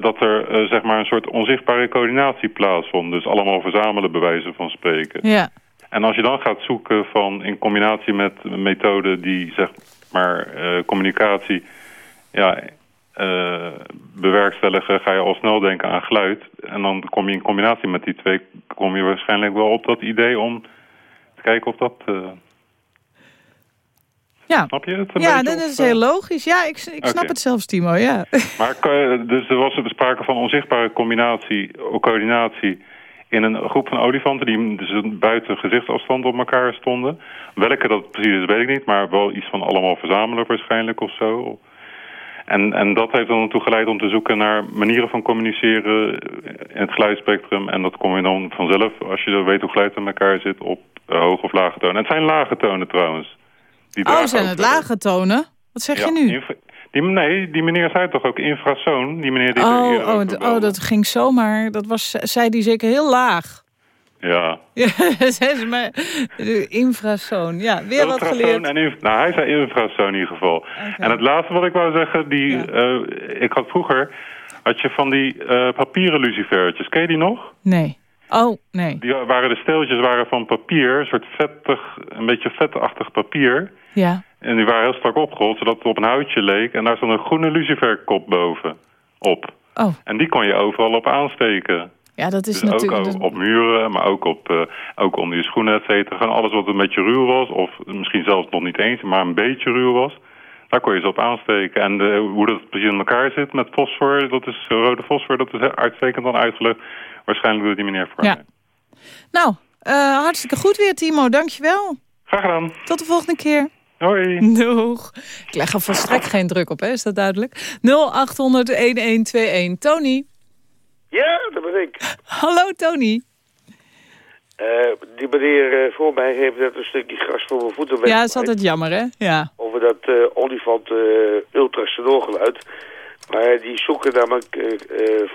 [SPEAKER 7] dat er zeg maar een soort onzichtbare coördinatie plaatsvond. Dus allemaal verzamelen bij wijze van spreken.
[SPEAKER 3] Ja,
[SPEAKER 7] En als je dan gaat zoeken van in combinatie met methoden die zeg maar communicatie ja, eh, bewerkstelligen, ga je al snel denken aan geluid. En dan kom je in combinatie met die twee, kom je waarschijnlijk wel op dat idee om te kijken of dat... eh,
[SPEAKER 3] ja.
[SPEAKER 7] snap je het?
[SPEAKER 3] ja dat is
[SPEAKER 7] eh?
[SPEAKER 3] heel logisch. Ja, ik, ik snap het zelfs, Timo, ja. <laughs>
[SPEAKER 7] Maar eh, dus er was sprake van onzichtbare combinatie, of coördinatie in een groep van olifanten die dus buiten gezichtsafstand op elkaar stonden. Welke dat precies is, weet ik niet, maar wel iets van allemaal verzamelen waarschijnlijk of zo. En, en dat heeft er dan toe geleid om te zoeken naar manieren van communiceren in het geluidsspectrum. En dat kom je dan vanzelf, als je weet hoe geluid in elkaar zit, op eh, hoge of lage tonen. En het zijn lage tonen trouwens. Die
[SPEAKER 3] Oh, zijn het lage tonen? Wat zeg
[SPEAKER 7] Ja,
[SPEAKER 3] je nu?
[SPEAKER 7] die, nee, die meneer zei toch ook infrasoon? Die meneer die
[SPEAKER 3] Oh, oh, oh, dat ging zomaar. Dat was, zei die zeker heel laag.
[SPEAKER 7] Ja.
[SPEAKER 3] Ja, <laughs> ze maar. Infrasoon. Ja, weer wat geleerd.
[SPEAKER 7] En inf- nou, hij zei infrasoon in ieder geval. En het laatste wat ik wou zeggen, die,
[SPEAKER 3] Ja.
[SPEAKER 7] eh, ik had vroeger, had je van die eh, papieren lucifertjes, ken je die nog?
[SPEAKER 3] Nee. Oh, nee.
[SPEAKER 7] Die waren de steeltjes waren van papier, een soort vettig, een beetje vetachtig papier.
[SPEAKER 3] Ja.
[SPEAKER 7] En die waren heel strak opgerold, zodat het op een houtje leek. En daar stond een groene luciferkop boven op.
[SPEAKER 3] Oh,
[SPEAKER 7] En die kon je overal op aansteken.
[SPEAKER 3] Ja, dat is
[SPEAKER 7] Dus ook
[SPEAKER 3] natuurlijk...
[SPEAKER 7] op, op muren, maar ook, op, eh, ook onder je schoenen, et cetera. Gewoon alles wat een beetje ruw was, of misschien zelfs nog niet eens, maar een beetje ruw was. Daar kon je ze op aansteken. En de, hoe dat precies in elkaar zit met fosfor, dat is rode fosfor, dat is uitstekend dan uitgelegd. Waarschijnlijk door die meneer voor.
[SPEAKER 3] Ja. Nou, eh, hartstikke goed weer, Timo. Dankjewel.
[SPEAKER 7] Graag gedaan.
[SPEAKER 3] Tot de volgende keer.
[SPEAKER 7] Hoi.
[SPEAKER 3] Doeg. Ik leg er volstrekt geen druk op, hè? is dat duidelijk? 0800-1121. Tony.
[SPEAKER 8] Ja, dat ben ik.
[SPEAKER 3] Hallo, Tony.
[SPEAKER 8] Eh, die meneer eh, voor mij heeft net een stukje gras voor mijn voeten
[SPEAKER 3] Ja, dat is altijd jammer, hè? Ja.
[SPEAKER 8] Over dat eh olifant eh ultrasonoorgeluid. Maar die zoeken namelijk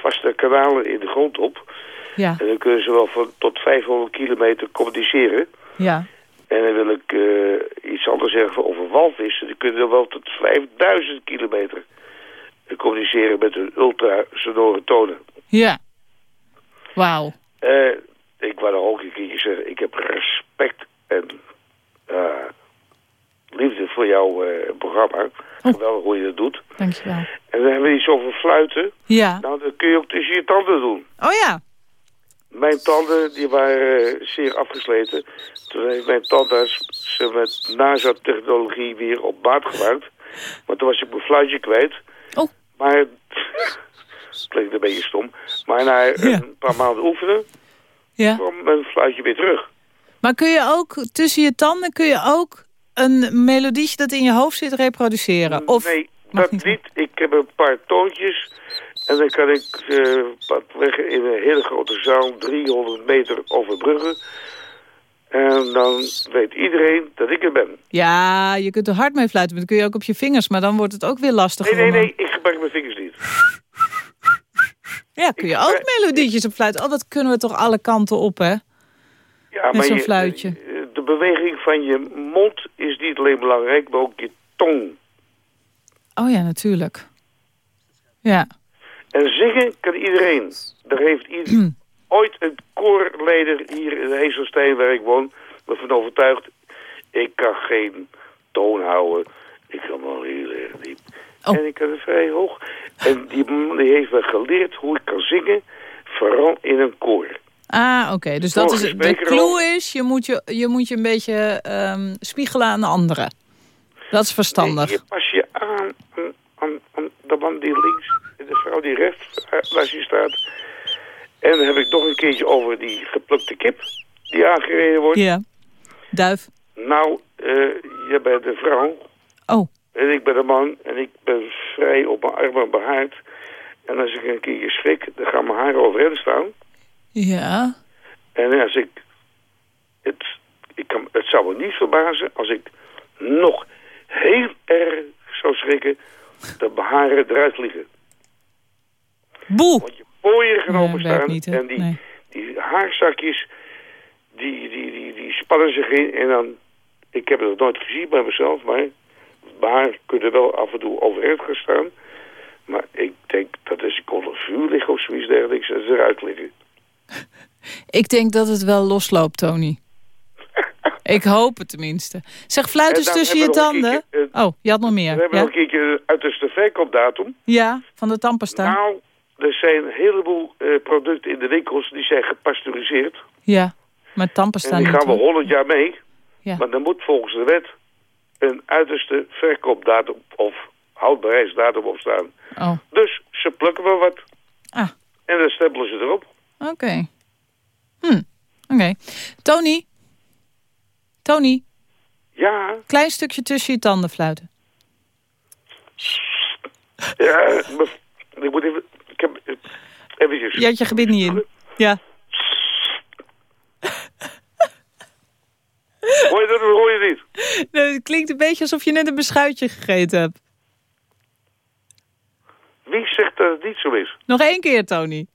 [SPEAKER 8] vaste kanalen in de grond op.
[SPEAKER 3] Ja,
[SPEAKER 8] En dan kunnen ze wel van tot 500 kilometer communiceren.
[SPEAKER 3] ja.
[SPEAKER 8] En dan wil ik iets anders zeggen over walvissen. Die kunnen wel tot 5000 kilometer communiceren met hun ultrasonore tonen.
[SPEAKER 3] Ja. Wauw.
[SPEAKER 8] Eh, ik wou nog ook een keer zeggen, ik heb respect en eh, liefde voor jouw eh, programma.
[SPEAKER 3] Oh.
[SPEAKER 8] Hoe je dat doet.
[SPEAKER 3] Dankjewel.
[SPEAKER 8] En dan hebben we iets over fluiten.
[SPEAKER 3] Ja.
[SPEAKER 8] Nou, dat kun je ook tussen je tanden doen.
[SPEAKER 3] Oh ja.
[SPEAKER 8] Mijn tanden die waren zeer afgesleten. Toen heeft mijn tandarts ze met NASA-technologie weer op maat gemaakt. Maar toen was ik mijn fluitje kwijt. Maar, het <laughs> klinkt een beetje stom. Maar na een paar maanden oefenen
[SPEAKER 3] Ja.
[SPEAKER 8] kwam mijn fluitje weer terug.
[SPEAKER 3] Maar kun je ook, tussen je tanden, kun je ook een melodietje dat in je hoofd zit reproduceren? Of...
[SPEAKER 8] nee, dat
[SPEAKER 3] niet
[SPEAKER 8] niet. Ik heb een paar toontjes. En dan kan ik leggen in een hele grote zaal, 300 meter overbruggen. En dan weet iedereen dat ik er ben.
[SPEAKER 3] Ja, je kunt er hard mee fluiten, maar dat kun je ook op je vingers. Maar dan wordt het ook weer lastig.
[SPEAKER 8] Nee, nee, nee, ik gebruik mijn vingers niet.
[SPEAKER 3] Ja, kun je ook melodietjes op fluiten. Oh, dat kunnen we toch alle kanten op, hè?
[SPEAKER 8] Ja,
[SPEAKER 3] Met zo'n
[SPEAKER 8] je-
[SPEAKER 3] fluitje.
[SPEAKER 8] eh, De beweging van je mond is niet alleen belangrijk, maar ook je tong.
[SPEAKER 3] Oh ja, natuurlijk. Ja.
[SPEAKER 8] En zingen kan iedereen. Daar heeft ieder, <clears throat> ooit een koorleider hier in Heeselstein, waar ik woon, me van overtuigd. Ik kan geen toon houden. Ik kan wel heel erg diep.
[SPEAKER 3] Oh.
[SPEAKER 8] En ik kan het vrij hoog. En die man die heeft me geleerd hoe ik kan zingen, vooral in een koor.
[SPEAKER 3] Ah, oké. Dus dat is, de clue is, je moet je, je, moet je een beetje ehm, spiegelen aan de anderen. Dat is verstandig.
[SPEAKER 8] Je pas je aan, aan, aan, de man die links en de vrouw die rechts eh, naast je staat. En dan heb ik nog een keertje over die geplukte kip die aangereden wordt.
[SPEAKER 3] Ja. Duif.
[SPEAKER 8] Nou, eh, je bent de vrouw
[SPEAKER 3] Oh,
[SPEAKER 8] en ik ben de man en ik ben vrij op mijn armen behaard. En als ik een keertje schrik, dan gaan mijn haren overeind staan.
[SPEAKER 3] ja.
[SPEAKER 8] En als ik... Het, ik kan, het zou me niet verbazen als ik nog heel erg zou schrikken dat mijn haren eruit vliegen.
[SPEAKER 3] Boe.
[SPEAKER 8] Want pooien
[SPEAKER 3] Nee,
[SPEAKER 8] openstaan
[SPEAKER 3] werkt niet,
[SPEAKER 8] en die,
[SPEAKER 3] Nee.
[SPEAKER 8] die haarzakjes, die, die, die, die spannen zich in. En dan, ik heb het nog nooit gezien bij mezelf, maar mijn haar kunnen wel af en toe overeind gaan staan. Maar ik denk dat als ik onder vuur lig of zoiets dergelijks, ze eruit liggen. <laughs>
[SPEAKER 3] Ik denk dat het wel losloopt, Tony. <laughs> Ik hoop het tenminste. Zeg, fluit
[SPEAKER 8] En
[SPEAKER 3] eens
[SPEAKER 8] dan
[SPEAKER 3] tussen je
[SPEAKER 8] we
[SPEAKER 3] tanden.
[SPEAKER 8] keertje,
[SPEAKER 3] Oh, je had nog
[SPEAKER 8] We
[SPEAKER 3] meer.
[SPEAKER 8] hebben
[SPEAKER 3] Ja,
[SPEAKER 8] nog een keertje uiterste verkoopdatum.
[SPEAKER 3] ja van de tandpasta.
[SPEAKER 8] Nou, er zijn een heleboel eh, producten in de winkels die zijn gepasteuriseerd.
[SPEAKER 3] Ja, maar tandpasta
[SPEAKER 8] En die gaan we. 100 jaar mee.
[SPEAKER 3] Ja.
[SPEAKER 8] Maar dan moet volgens de wet een uiterste verkoopdatum of houdbaarheidsdatum op staan.
[SPEAKER 3] Oh,
[SPEAKER 8] Dus ze plukken wel wat.
[SPEAKER 3] Ah.
[SPEAKER 8] En dan stempelen ze erop.
[SPEAKER 3] oké. Hm, oké. Tony? Tony,
[SPEAKER 8] Ja,
[SPEAKER 3] klein stukje tussen je tanden fluiten.
[SPEAKER 8] ja. Ik moet even... Ik heb... eh, Eventjes.
[SPEAKER 3] Je had je gebit niet in. Ja. <laughs>
[SPEAKER 8] Hoor je dat of hoor je niet?
[SPEAKER 3] Nee, het klinkt een beetje alsof je net een beschuitje gegeten hebt.
[SPEAKER 8] Wie zegt dat het niet zo is?
[SPEAKER 3] Nog één keer, Tony.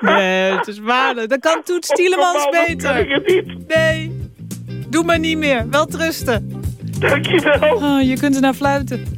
[SPEAKER 3] Nee, het is waarlijk. Dan kan Toet Stielemans
[SPEAKER 8] man, dat kan ik
[SPEAKER 3] beter.
[SPEAKER 8] het niet.
[SPEAKER 3] Nee, doe maar niet meer. Wel trusten.
[SPEAKER 8] Dankjewel.
[SPEAKER 3] Oh, je kunt er naar fluiten.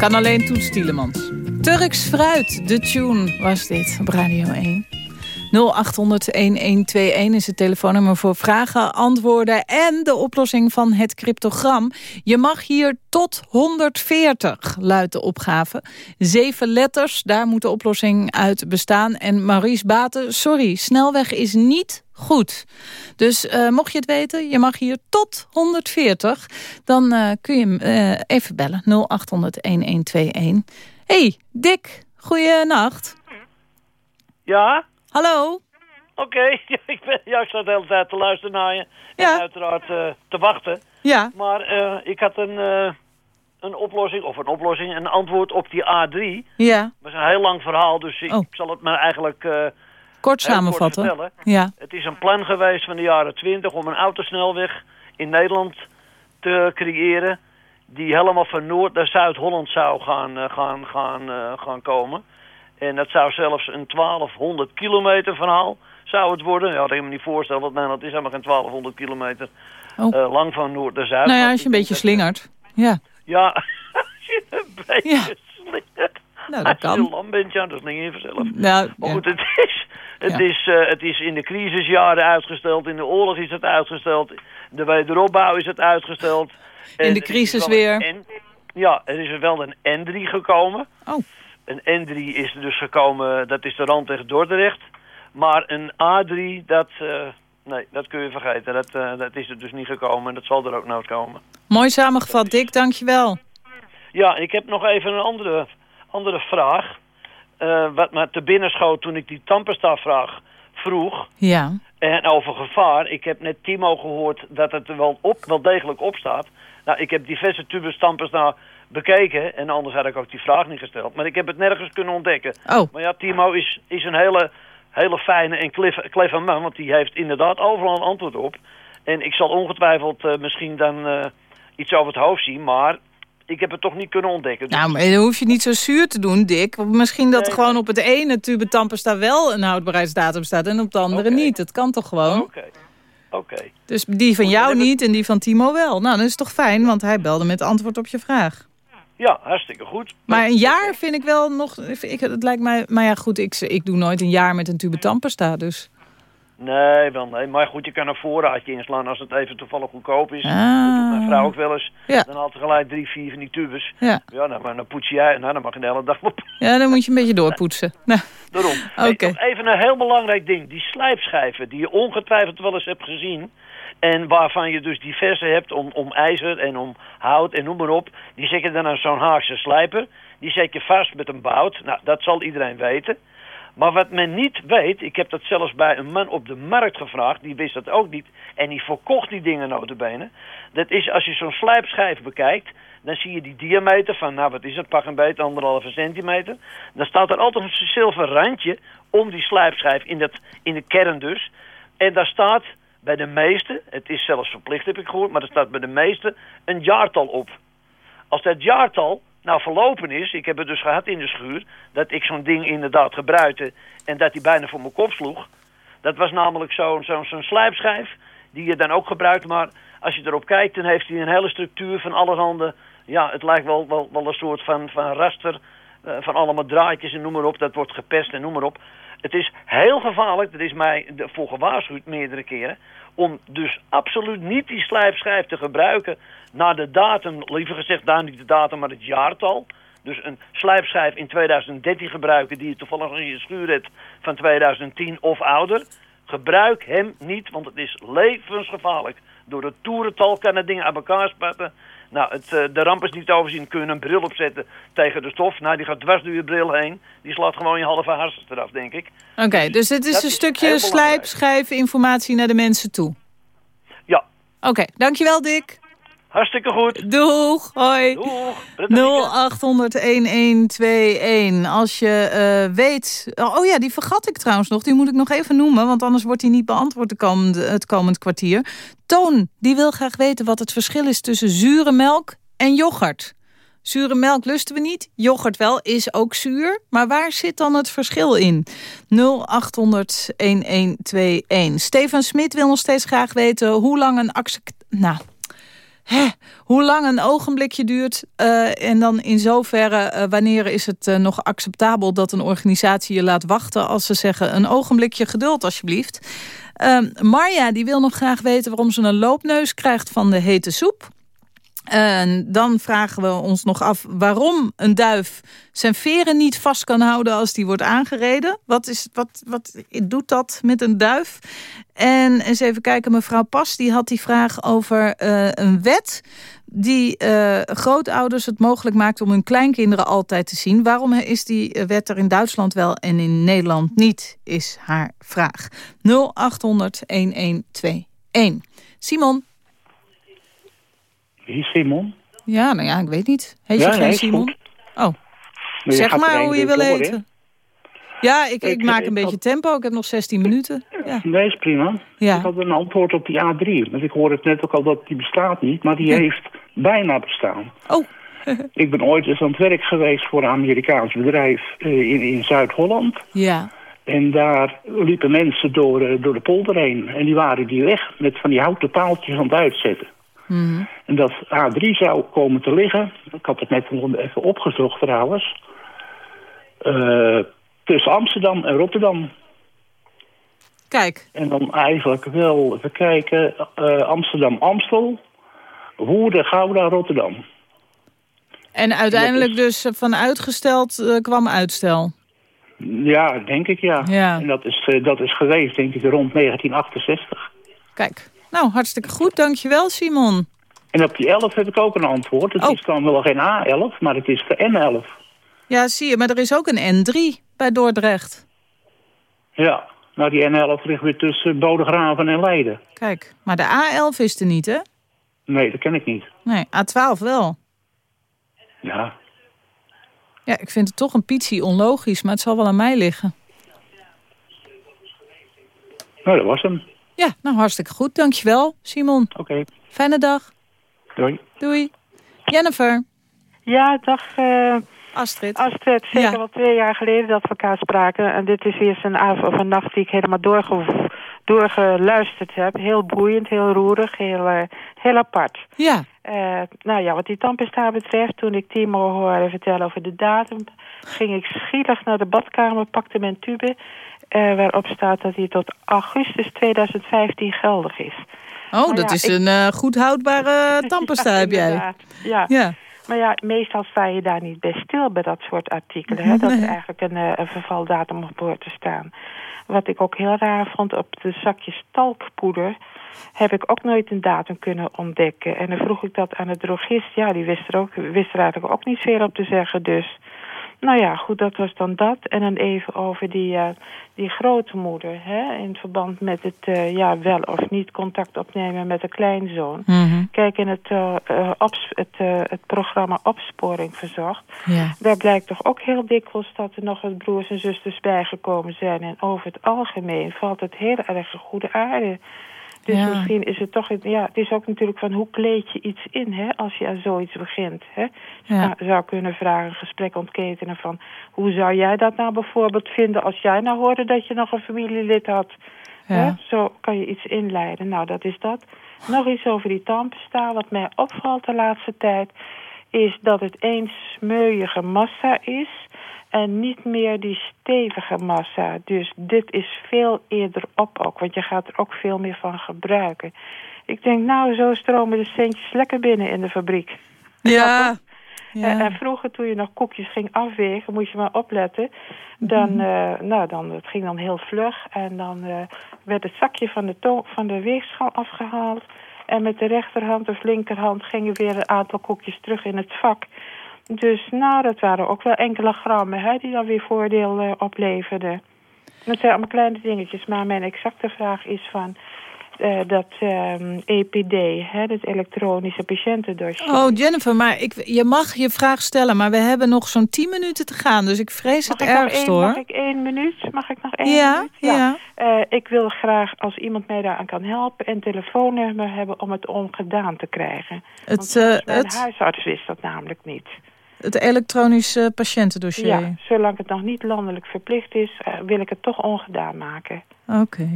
[SPEAKER 3] Kan alleen Toets Tielemans. Turks fruit, de tune was dit op Radio 1. 0800-1121 is het telefoonnummer voor vragen, antwoorden... en de oplossing van het cryptogram. Je mag hier tot 140, luidt de opgave. Zeven letters, daar moet de oplossing uit bestaan. En Maurice Baten, sorry, snelweg is niet goed. Dus uh, mocht je het weten, je mag hier tot 140. Dan uh, kun je hem uh, even bellen, 0800-1121. hey, Dick, goeienacht.
[SPEAKER 9] Ja?
[SPEAKER 3] Hallo?
[SPEAKER 9] Oké, <laughs> okay. ik, ben, ja, ik zat de hele tijd te luisteren naar je. Ja. En uiteraard te wachten.
[SPEAKER 3] Ja.
[SPEAKER 9] Maar ik had een, een oplossing, of een oplossing, een antwoord op die A3.
[SPEAKER 3] Ja.
[SPEAKER 9] Dat is een heel lang verhaal, dus ik
[SPEAKER 3] oh.
[SPEAKER 9] zal het maar eigenlijk
[SPEAKER 3] Kort samenvatten.
[SPEAKER 9] Kort
[SPEAKER 3] ja.
[SPEAKER 9] Het is een plan geweest van de jaren 20 om een autosnelweg in Nederland te creëren die helemaal van Noord naar Zuid-Holland zou gaan, uh, gaan, gaan, uh, gaan komen. En dat zou zelfs een 1200 kilometer verhaal zou het worden. Ja, dat kan me niet voorstellen, want Nederland is helemaal geen 1200 kilometer
[SPEAKER 3] oh.
[SPEAKER 9] uh, lang van Noord naar Zuid.
[SPEAKER 3] Nou ja, als je een beetje slingert. Ja.
[SPEAKER 9] Ja, <laughs> als je een beetje
[SPEAKER 3] Ja.
[SPEAKER 9] slingert.
[SPEAKER 3] Nou, dat
[SPEAKER 9] Als je
[SPEAKER 3] kan.
[SPEAKER 9] lam bent, ja, dat is niet even zelf.
[SPEAKER 3] Nou,
[SPEAKER 9] Maar
[SPEAKER 3] ja.
[SPEAKER 9] goed, het is, het,
[SPEAKER 3] Ja.
[SPEAKER 9] is, eh, het is in de crisisjaren uitgesteld, in de oorlog is het uitgesteld, de wederopbouw is het uitgesteld. En
[SPEAKER 3] In de
[SPEAKER 9] is
[SPEAKER 3] crisis weer.
[SPEAKER 9] N- ja, er is wel een N3 gekomen.
[SPEAKER 3] Oh.
[SPEAKER 9] Een N3 is dus gekomen, dat is de rand tegen Dordrecht. Maar een A3, dat, eh, nee, dat kun je vergeten. Dat, eh, dat is er dus niet gekomen en dat zal er ook nooit komen.
[SPEAKER 3] Mooi samengevat, Dick, dankjewel.
[SPEAKER 9] Ja, ik heb nog even een andere, andere vraag. Eh, wat me te binnen schoot toen ik die Tampesta-vraag vroeg.
[SPEAKER 3] Ja.
[SPEAKER 9] En over gevaar. Ik heb net Timo gehoord dat het er wel, op, wel degelijk op staat. Nou, ik heb diverse tubus Tampesta bekeken. En anders had ik ook die vraag niet gesteld. Maar ik heb het nergens kunnen ontdekken.
[SPEAKER 3] Oh,
[SPEAKER 9] Maar ja, Timo is, is een hele, hele fijne en clever, clever man. Want die heeft inderdaad overal een antwoord op. En ik zal ongetwijfeld eh, misschien dan eh, iets over het hoofd zien. Maar ik heb het toch niet kunnen ontdekken. Dus-
[SPEAKER 3] nou, maar dan hoef je niet zo zuur te doen, Dick. Misschien dat er gewoon op het ene tube Tampesta wel een houdbaarheidsdatum staat... en op de andere niet. Dat kan toch gewoon?
[SPEAKER 9] Oké, oké.
[SPEAKER 3] Dus die van jou niet en die van Timo wel. Nou, dat is toch fijn, want hij belde met antwoord op je vraag.
[SPEAKER 9] Ja, hartstikke goed.
[SPEAKER 3] Maar een jaar vind ik wel nog... Ik, het lijkt mij... Maar ja, goed, ik, ik doe nooit een jaar met een tube Tampesta, dus...
[SPEAKER 9] Nee, wel nee. Maar goed, je kan een voorraadje inslaan als het even toevallig goedkoop is.
[SPEAKER 3] Ah.
[SPEAKER 9] Dat doet mijn vrouw ook wel eens.
[SPEAKER 3] Ja.
[SPEAKER 9] Dan haalt ze gelijk drie, vier van die tubes.
[SPEAKER 3] Ja.
[SPEAKER 9] Ja, nou, maar dan poets jij. Nou, dan mag je de hele dag op.
[SPEAKER 3] ja, dan moet je een beetje doorpoetsen. Nou,
[SPEAKER 9] Daarom. <laughs>
[SPEAKER 3] Oké.
[SPEAKER 9] Hey, nog even een heel belangrijk ding. Die slijpschijven die je ongetwijfeld wel eens hebt gezien. En waarvan je dus diverse hebt om, om ijzer en om hout en noem maar op. Die zet je dan aan zo'n Haagse slijper. Die zet je vast met een bout. Nou, dat zal iedereen weten. Maar wat men niet weet, ik heb dat zelfs bij een man op de markt gevraagd, die wist dat ook niet. En die verkocht die dingen notabene. Dat is als je zo'n slijpschijf bekijkt, dan zie je die diameter van, nou wat is het, pak een beetje anderhalve centimeter. Dan staat er altijd een zilver randje om die slijpschijf in, dat, in de kern dus. En daar staat bij de meeste, het is zelfs verplicht heb ik gehoord, maar er staat bij de meeste een jaartal op. Als dat jaartal nou verlopen is, ik heb het dus gehad in de schuur, dat ik zo'n ding inderdaad gebruikte en dat die bijna voor mijn kop sloeg. Dat was namelijk zo'n zo'n slijpschijf die je dan ook gebruikt, maar als je erop kijkt, dan heeft hij een hele structuur van allerhande, ja, het lijkt wel, wel, wel een soort van, van raster, eh, van allemaal draadjes en noem maar op, dat wordt gepest en noem maar op. Het is heel gevaarlijk, dat is mij voor gewaarschuwd meerdere keren, om dus absoluut niet die slijpschijf te gebruiken naar de datum, liever gezegd daar niet de datum, maar het jaartal. Dus een slijpschijf in 2013 gebruiken die je toevallig in je schuur hebt van 2010 of ouder. Gebruik hem niet, want het is levensgevaarlijk. Door het toerental kan het ding aan elkaar spatten. Nou, het, eh, de ramp is niet te overzien. Kun je een bril opzetten tegen de stof. Nou, die gaat dwars door je bril heen. Die slaat gewoon je halve hartstikke eraf, denk ik.
[SPEAKER 3] Oké, dus het is
[SPEAKER 9] Dat
[SPEAKER 3] een stukje slijpschijven informatie naar de mensen toe.
[SPEAKER 9] Ja,
[SPEAKER 3] Oké, dankjewel Dick.
[SPEAKER 9] Hartstikke goed.
[SPEAKER 3] Doeg, hoi.
[SPEAKER 9] Doeg. Prettig weekend.
[SPEAKER 3] 0800-1121. Als je eh, weet... Oh ja, die vergat ik trouwens nog. Die moet ik nog even noemen, want anders wordt die niet beantwoord de komende, het komend kwartier. Toon, die wil graag weten wat het verschil is tussen zure melk en yoghurt. Zure melk lusten we niet. Yoghurt wel, is ook zuur. Maar waar zit dan het verschil in? 0800-1121. Stefan Smit wil nog steeds graag weten hoe lang een accept... Nou, hè, hoe lang een ogenblikje duurt. Uh, en dan in zoverre, uh, wanneer is het uh, nog acceptabel... dat een organisatie je laat wachten als ze zeggen... een ogenblikje geduld alsjeblieft. Marja die wil nog graag weten waarom ze een loopneus krijgt van de hete soep. En dan vragen we ons nog af waarom een duif zijn veren niet vast kan houden als die wordt aangereden. Wat, is, wat, wat doet dat met een duif? En eens even kijken, mevrouw Pas die had die vraag over uh, een wet die uh, grootouders het mogelijk maakt om hun kleinkinderen altijd te zien. Waarom is die wet er in Duitsland wel en in Nederland niet, is haar vraag. 0800 1121. Simon.
[SPEAKER 10] Is Simon?
[SPEAKER 3] Ja, nou ja, ik weet niet. Heet
[SPEAKER 10] ja,
[SPEAKER 3] je geen Simon? Oh.
[SPEAKER 10] Maar
[SPEAKER 3] zeg maar hoe je wil
[SPEAKER 10] door,
[SPEAKER 3] eten. Ja, ik, ik,
[SPEAKER 10] Ik-
[SPEAKER 3] maak
[SPEAKER 10] ik
[SPEAKER 3] een beetje
[SPEAKER 10] had-
[SPEAKER 3] tempo. Ik heb nog 16 minuten. Ja.
[SPEAKER 10] Nee, is prima.
[SPEAKER 3] Ja.
[SPEAKER 10] Ik had een antwoord op die A3. Want ik hoorde het net ook al dat die bestaat niet, maar die heeft bijna bestaan.
[SPEAKER 3] Oh. <laughs>
[SPEAKER 10] ik ben ooit eens aan het werk geweest voor een Amerikaans bedrijf eh, in, in Zuid-Holland.
[SPEAKER 3] Ja.
[SPEAKER 10] En daar liepen mensen door, eh, door de polder heen. En die waren die weg met van die houten paaltjes aan het uitzetten.
[SPEAKER 3] Mhm.
[SPEAKER 10] En dat A3 zou komen te liggen. Ik had het net nog even opgezocht trouwens. Eh, tussen Amsterdam en Rotterdam.
[SPEAKER 3] Kijk.
[SPEAKER 10] En dan eigenlijk wel, even kijken, eh, Amsterdam-Amstel, Woerden, Gouda, Rotterdam.
[SPEAKER 3] En uiteindelijk dus van uitgesteld eh, kwam uitstel.
[SPEAKER 10] Ja, denk ik ja.
[SPEAKER 3] Ja.
[SPEAKER 10] En dat is, dat is geweest, denk ik, rond 1968.
[SPEAKER 3] Kijk. Nou, hartstikke goed. Dankjewel, Simon.
[SPEAKER 10] En op die 11 heb ik ook een antwoord. Het
[SPEAKER 3] Oh.
[SPEAKER 10] is dan wel geen A11, maar het is de N11.
[SPEAKER 3] Ja, zie je. Maar er is ook een N3 bij Dordrecht.
[SPEAKER 10] Ja, nou die N11 ligt weer tussen Bodegraven en Leiden.
[SPEAKER 3] Kijk. Maar de A11 is er niet, hè?
[SPEAKER 10] Nee, dat ken ik niet.
[SPEAKER 3] Nee, A12 wel.
[SPEAKER 10] Ja,
[SPEAKER 3] Ja, ik vind het toch een pietsie onlogisch, maar het zal wel aan mij liggen.
[SPEAKER 10] nou dat was hem.
[SPEAKER 3] Ja, nou hartstikke goed. Dankjewel, Simon.
[SPEAKER 10] Oké,
[SPEAKER 3] Fijne dag.
[SPEAKER 10] doei.
[SPEAKER 3] Doei. Jennifer.
[SPEAKER 11] Ja, dag eh,
[SPEAKER 3] Astrid.
[SPEAKER 11] Astrid. Zeker
[SPEAKER 3] Ja.
[SPEAKER 11] wel twee jaar geleden dat we elkaar spraken. En dit is weer zo'n avond of een nacht die ik helemaal doorge doorgeluisterd heb. Heel boeiend, heel roerig, heel, eh, heel apart.
[SPEAKER 3] Ja.
[SPEAKER 11] Eh, nou ja, wat die tandpasta betreft, toen ik Timo hoorde vertellen over de datum... ging ik schielig naar de badkamer, pakte mijn tube... eh, waarop staat dat hij tot augustus 2015 geldig is.
[SPEAKER 3] Oh,
[SPEAKER 11] Maar
[SPEAKER 3] dat
[SPEAKER 11] ja,
[SPEAKER 3] is
[SPEAKER 11] ik-
[SPEAKER 3] een eh, goed houdbare <laughs> tandpasta heb jij.
[SPEAKER 11] Ja.
[SPEAKER 3] Ja.
[SPEAKER 11] Maar ja, meestal sta je daar niet bij stil bij dat soort artikelen. Hè? Dat er eigenlijk een, eh, een vervaldatum op hoort te staan. Wat ik ook heel raar vond, op de zakjes talkpoeder heb ik ook nooit een datum kunnen ontdekken. En dan vroeg ik dat aan de drogist. Ja, die wist er, ook, wist er eigenlijk ook niet veel op te zeggen. Dus nou ja, goed, dat was dan dat. En dan even over die, eh, die grootmoeder. Hè, in verband met het eh, ja, wel of niet contact opnemen met de kleinzoon.
[SPEAKER 3] Mhm.
[SPEAKER 11] Kijk, in het, ops- het, het programma Opsporing Verzocht...
[SPEAKER 3] Ja.
[SPEAKER 11] daar blijkt toch ook heel dikwijls dat er nog wat broers en zusters bijgekomen zijn. En over het algemeen valt het heel erg een goede aarde. Dus
[SPEAKER 3] Ja.
[SPEAKER 11] misschien is het toch... Ja, het is ook natuurlijk van hoe kleed je iets in hè, als je aan zoiets begint. Hè?
[SPEAKER 3] Ja.
[SPEAKER 11] zou- zou kunnen vragen, een gesprek ontketenen van... hoe zou jij dat nou bijvoorbeeld vinden als jij nou hoorde dat je nog een familielid had...
[SPEAKER 3] Ja.
[SPEAKER 11] Hè? Zo kan je iets inleiden. Nou, dat is dat. Nog iets over die tandpasta. Wat mij opvalt de laatste tijd... is dat het eens smeuïge massa is... en niet meer die stevige massa. Dus dit is veel eerder op ook. Want je gaat er ook veel meer van gebruiken. Ik denk, nou, zo stromen de centjes lekker binnen in de fabriek.
[SPEAKER 3] Ja.
[SPEAKER 11] En, <laughs>
[SPEAKER 3] Ja.
[SPEAKER 11] en vroeger toen je nog koekjes ging afwegen, moest je maar opletten. Dan,
[SPEAKER 3] Mhm.
[SPEAKER 11] eh, nou, dan, het ging dan heel vlug. En dan eh, werd het zakje van de, van de weegschaal afgehaald. En met de rechterhand of linkerhand gingen weer een aantal koekjes terug in het vak. Dus nou, dat waren ook wel enkele grammen hè, die dan weer voordeel eh, opleverden. Dat zijn allemaal kleine dingetjes. Maar mijn exacte vraag is van eh, dat ehm, EPD, hè, het elektronische patiëntendossier.
[SPEAKER 3] Oh, Jennifer, maar ik, je mag je vraag stellen, maar we hebben nog zo'n 10 minuten te gaan. Dus ik vrees
[SPEAKER 11] Mag
[SPEAKER 3] het ergst,
[SPEAKER 11] één,
[SPEAKER 3] hoor.
[SPEAKER 11] mag ik één minuut? Mag ik nog één
[SPEAKER 3] Ja,
[SPEAKER 11] minuut?
[SPEAKER 3] ja.
[SPEAKER 11] Eh, ik wil graag, als iemand mij daaraan kan helpen... een telefoonnummer hebben om het ongedaan te krijgen.
[SPEAKER 3] Het,
[SPEAKER 11] Want mijn
[SPEAKER 3] het-
[SPEAKER 11] huisarts wist dat namelijk niet.
[SPEAKER 3] Het elektronisch eh, patiëntendossier.
[SPEAKER 11] Ja, zolang het nog niet landelijk verplicht is, eh, wil ik het toch ongedaan maken.
[SPEAKER 3] Oké.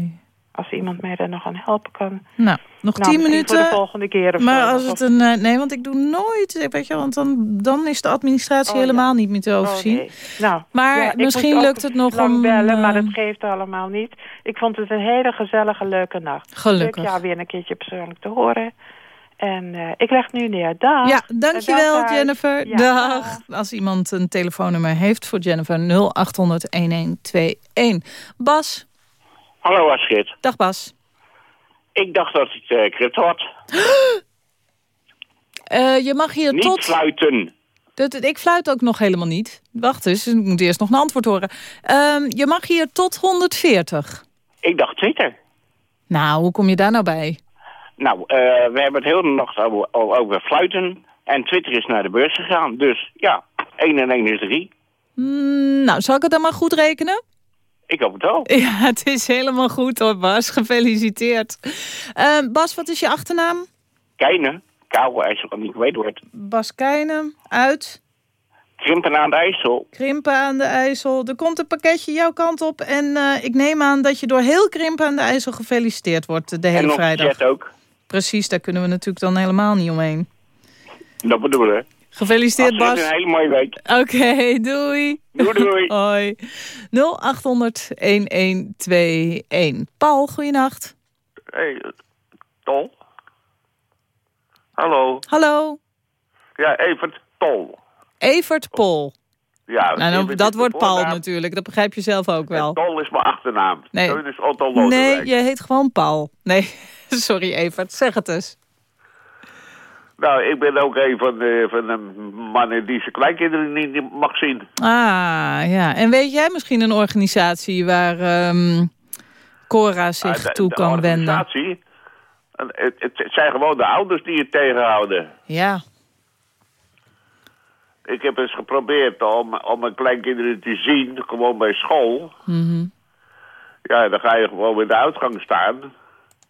[SPEAKER 11] Als iemand mij daar nog aan helpen kan.
[SPEAKER 3] Nou, nog
[SPEAKER 11] Nou,
[SPEAKER 3] tien
[SPEAKER 11] misschien
[SPEAKER 3] minuten.
[SPEAKER 11] voor de volgende keer of
[SPEAKER 3] maar als
[SPEAKER 11] of-
[SPEAKER 3] het een... eh, nee, want ik doe nooit... Weet je, want dan, dan is de administratie
[SPEAKER 11] Oh, ja.
[SPEAKER 3] helemaal niet meer te overzien.
[SPEAKER 11] Oh, nee. Nou,
[SPEAKER 3] Maar
[SPEAKER 11] ja,
[SPEAKER 3] misschien lukt het nog om,
[SPEAKER 11] bellen, maar
[SPEAKER 3] eh,
[SPEAKER 11] dat geeft allemaal niet. Ik vond het een hele gezellige, leuke nacht.
[SPEAKER 3] Gelukkig.
[SPEAKER 11] Leuk jou weer een keertje persoonlijk te horen. En eh, ik leg nu neer. Dag.
[SPEAKER 3] Ja, dankjewel
[SPEAKER 11] Dag.
[SPEAKER 3] Jennifer.
[SPEAKER 11] Ja,
[SPEAKER 3] Dag. Als iemand een telefoonnummer heeft voor Jennifer 0800-1121. Bas.
[SPEAKER 12] Hallo Astrid.
[SPEAKER 3] Dag Bas.
[SPEAKER 12] Ik dacht dat het uh, crypto had. <gasps>
[SPEAKER 3] Eh, je mag hier
[SPEAKER 12] Niet
[SPEAKER 3] tot...
[SPEAKER 12] fluiten.
[SPEAKER 3] Dat, dat- ik fluit ook nog helemaal niet. Wacht eens, ik moet eerst nog een antwoord horen. Ehm, je mag hier tot 140.
[SPEAKER 12] Ik dacht Twitter.
[SPEAKER 3] Nou, hoe kom je daar nou bij?
[SPEAKER 12] Nou, eh, we hebben het heel de nacht over, over fluiten. En Twitter is naar de beurs gegaan. Dus ja, 1 en 1 is 3.
[SPEAKER 3] Mm, nou, zal ik het dan maar goed rekenen?
[SPEAKER 12] Ik hoop het wel. <laughs>
[SPEAKER 3] Ja, het is helemaal goed hoor, Bas. Gefeliciteerd. Ehm, Bas, wat is je achternaam?
[SPEAKER 12] Keinen. Kou, als je het niet kwijt wordt.
[SPEAKER 3] Bas Keijnen, uit
[SPEAKER 12] Krimpen aan de IJssel.
[SPEAKER 3] Krimpen aan de IJssel. Er komt een pakketje jouw kant op. En eh, ik neem aan dat je door heel Krimpen aan de IJssel gefeliciteerd wordt de hele
[SPEAKER 12] en
[SPEAKER 3] vrijdag.
[SPEAKER 12] chat ook.
[SPEAKER 3] Precies, daar kunnen we natuurlijk dan helemaal niet omheen.
[SPEAKER 12] Dat bedoelen we.
[SPEAKER 3] Gefeliciteerd, Bas.
[SPEAKER 12] een hele mooie week.
[SPEAKER 3] Oké, <laughs> doei.
[SPEAKER 12] Doei, doei. <laughs>
[SPEAKER 3] Hoi. 0800-1121. Paul, goeienacht.
[SPEAKER 13] Hey, Tol? Hallo?
[SPEAKER 3] Hallo.
[SPEAKER 13] Ja, Evert Tol.
[SPEAKER 3] Evert Pol.
[SPEAKER 13] Ja,
[SPEAKER 3] Nou, dan- dat wordt Paul
[SPEAKER 13] voornaam.
[SPEAKER 3] natuurlijk. Dat begrijp je zelf ook wel.
[SPEAKER 13] Tol is mijn achternaam.
[SPEAKER 3] Nee.
[SPEAKER 13] Is Otto Lodewijk.
[SPEAKER 3] Nee, je heet gewoon Paul. Nee, <laughs> sorry Evert. Zeg het eens.
[SPEAKER 13] Nou, ik ben ook een van de, van de mannen die zijn kleinkinderen niet, mag zien.
[SPEAKER 3] Ah, ja. En weet jij misschien een organisatie waar ehm, Cora zich
[SPEAKER 13] Ah, de-
[SPEAKER 3] toe
[SPEAKER 13] de
[SPEAKER 3] kan wenden?
[SPEAKER 13] Het, het, zijn gewoon de ouders die het tegenhouden.
[SPEAKER 3] Ja.
[SPEAKER 13] Ik heb eens geprobeerd om, om mijn kleinkinderen te zien, gewoon bij school.
[SPEAKER 3] Mhm.
[SPEAKER 13] Ja, dan ga je gewoon bij de uitgang staan.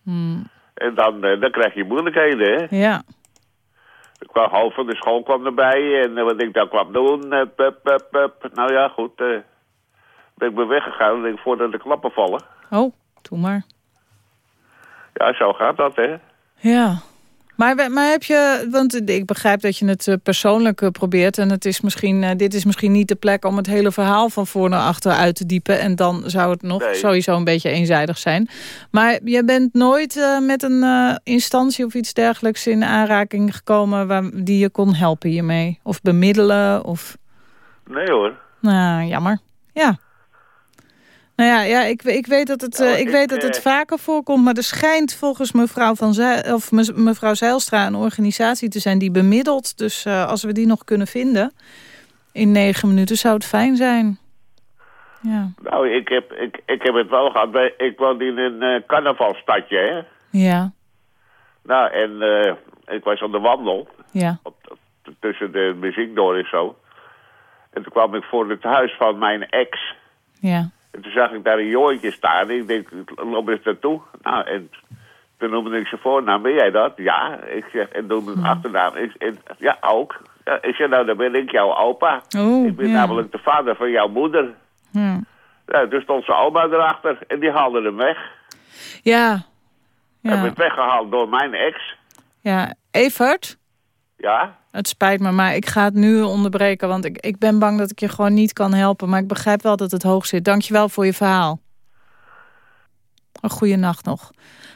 [SPEAKER 3] Mm.
[SPEAKER 13] En dan, eh, dan krijg je moeilijkheden, hè.
[SPEAKER 3] Ja.
[SPEAKER 13] Ik kwam half van de school kwam erbij en eh, wat ik dan kwam doen, eh, pup, pup, pup. nou ja, goed, eh, ben ik weer weggegaan denk, ik, voordat de klappen vallen.
[SPEAKER 3] Oh, doe maar.
[SPEAKER 13] Ja, zo gaat dat, hè.
[SPEAKER 3] Ja. Maar, maar heb je, want ik begrijp dat je het eh, persoonlijk eh, probeert... en het is misschien, eh, dit is misschien niet de plek om het hele verhaal van voor naar achter uit te diepen... en dan zou het nog
[SPEAKER 13] Nee.
[SPEAKER 3] sowieso een beetje eenzijdig zijn. Maar je bent nooit met een instantie of iets dergelijks in aanraking gekomen... Waar, die je kon helpen hiermee? Of bemiddelen? Of...
[SPEAKER 13] Nee hoor.
[SPEAKER 3] Nou, jammer. Ja. Nou ja, ja ik, ik weet, dat het,
[SPEAKER 13] Nou,
[SPEAKER 3] eh, ik weet dat het
[SPEAKER 13] eh,
[SPEAKER 3] vaker voorkomt... maar er schijnt volgens mevrouw, van Zij, of me- mevrouw Zeilstra een organisatie te zijn die bemiddelt. Dus eh, als we die nog kunnen vinden in negen minuten zou het fijn zijn. Ja,
[SPEAKER 13] Nou, ik heb, ik, ik heb het wel gehad. bij- Ik woon in een carnavalstadje, hè.
[SPEAKER 3] ja,
[SPEAKER 13] Nou, en ik was aan de wandel
[SPEAKER 3] ja.
[SPEAKER 13] tussen de muziek door en zo. En toen kwam ik voor het huis van mijn ex.
[SPEAKER 3] ja.
[SPEAKER 13] En toen zag ik daar een jongetje staan. En ik denk, loop eens naartoe. Nou, en toen noemde ik zijn voornaam. Ben jij dat? Ja. Ik zeg, en toen mijn achternaam. Ik, en, ja, ook. Ja, ik zeg, nou, dan ben ik jouw opa.
[SPEAKER 3] Oh,
[SPEAKER 13] ik ben
[SPEAKER 3] ja.
[SPEAKER 13] namelijk de vader van jouw moeder.
[SPEAKER 3] Ja.
[SPEAKER 13] Ja, toen stond zijn oma erachter. En die haalde hem weg.
[SPEAKER 3] Ja,
[SPEAKER 13] Hij
[SPEAKER 3] ja.
[SPEAKER 13] werd weggehaald door mijn ex.
[SPEAKER 3] ja. Evert,
[SPEAKER 13] Ja.
[SPEAKER 3] het spijt me, maar ik ga het nu onderbreken... want ik, ik ben bang dat ik je gewoon niet kan helpen. Maar ik begrijp wel dat het hoog zit. Dankjewel voor je verhaal. Een goede nacht nog.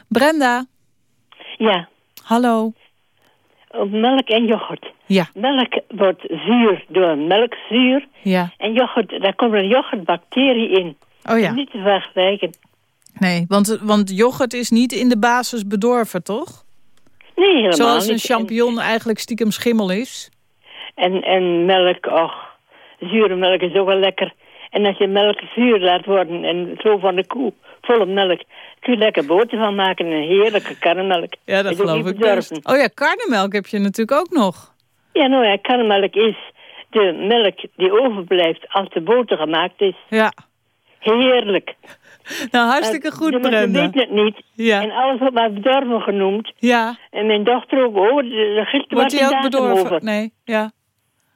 [SPEAKER 3] Brenda,
[SPEAKER 14] Ja,
[SPEAKER 3] hallo.
[SPEAKER 14] melk en yoghurt.
[SPEAKER 3] Ja.
[SPEAKER 14] Melk wordt zuur door melkzuur.
[SPEAKER 3] Ja.
[SPEAKER 14] En yoghurt, daar komt een yoghurtbacterie in.
[SPEAKER 3] Oh ja.
[SPEAKER 14] Niet te vergelijken.
[SPEAKER 3] Nee, want, want yoghurt is niet in de basis bedorven, toch?
[SPEAKER 14] Nee, helemaal
[SPEAKER 3] Zoals een
[SPEAKER 14] niet.
[SPEAKER 3] champignon eigenlijk stiekem schimmel is.
[SPEAKER 14] En, en melk, och, zure melk is ook wel lekker. En als je melk zuur laat worden en zo van de koe, volle melk, kun je lekker boter van maken. Een heerlijke karnemelk.
[SPEAKER 3] Ja, dat
[SPEAKER 14] Is
[SPEAKER 3] geloof ik best. Oh ja, karnemelk heb je natuurlijk ook nog.
[SPEAKER 14] Ja, nou ja, karnemelk is de melk die overblijft als de boter gemaakt is.
[SPEAKER 3] Ja.
[SPEAKER 14] Heerlijk. <laughs>
[SPEAKER 3] Nou, hartstikke
[SPEAKER 14] Eh,
[SPEAKER 3] goed, Brenda.
[SPEAKER 14] weten het niet.
[SPEAKER 3] Ja.
[SPEAKER 14] En alles wordt maar bedorven genoemd.
[SPEAKER 3] Ja.
[SPEAKER 14] En mijn dochter ook, oh, er gilt
[SPEAKER 3] Wordt
[SPEAKER 14] een
[SPEAKER 3] ook bedorven?
[SPEAKER 14] over.
[SPEAKER 3] Nee, ja.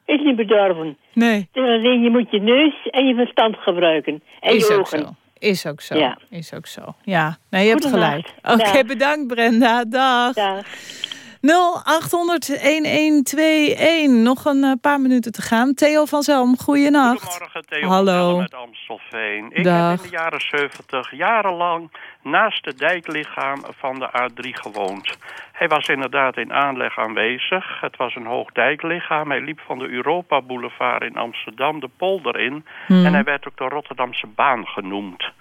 [SPEAKER 14] Is niet bedorven.
[SPEAKER 3] Nee.
[SPEAKER 14] Is alleen je moet je neus en je verstand gebruiken. En
[SPEAKER 3] Is
[SPEAKER 14] je
[SPEAKER 3] ook
[SPEAKER 14] ogen.
[SPEAKER 3] zo. Is ook zo.
[SPEAKER 14] Ja.
[SPEAKER 3] Is ook zo. Ja, nee, je hebt gelijk. Oké,
[SPEAKER 14] Dag.
[SPEAKER 3] bedankt Brenda. Dag. 0800-1121. Nog een eh, paar minuten te gaan. Theo van Zelm, goeienacht.
[SPEAKER 15] Goedemorgen, Theo
[SPEAKER 3] Hallo.
[SPEAKER 15] met Amstelveen. Ik
[SPEAKER 3] Dag.
[SPEAKER 15] heb in de jaren 70 jarenlang naast het dijklichaam van de A3 gewoond. Hij was inderdaad in aanleg aanwezig. Het was een hoog dijklichaam. Hij liep van de Europa Boulevard in Amsterdam de polder in.
[SPEAKER 16] Hmm.
[SPEAKER 15] En hij werd ook de Rotterdamse baan genoemd.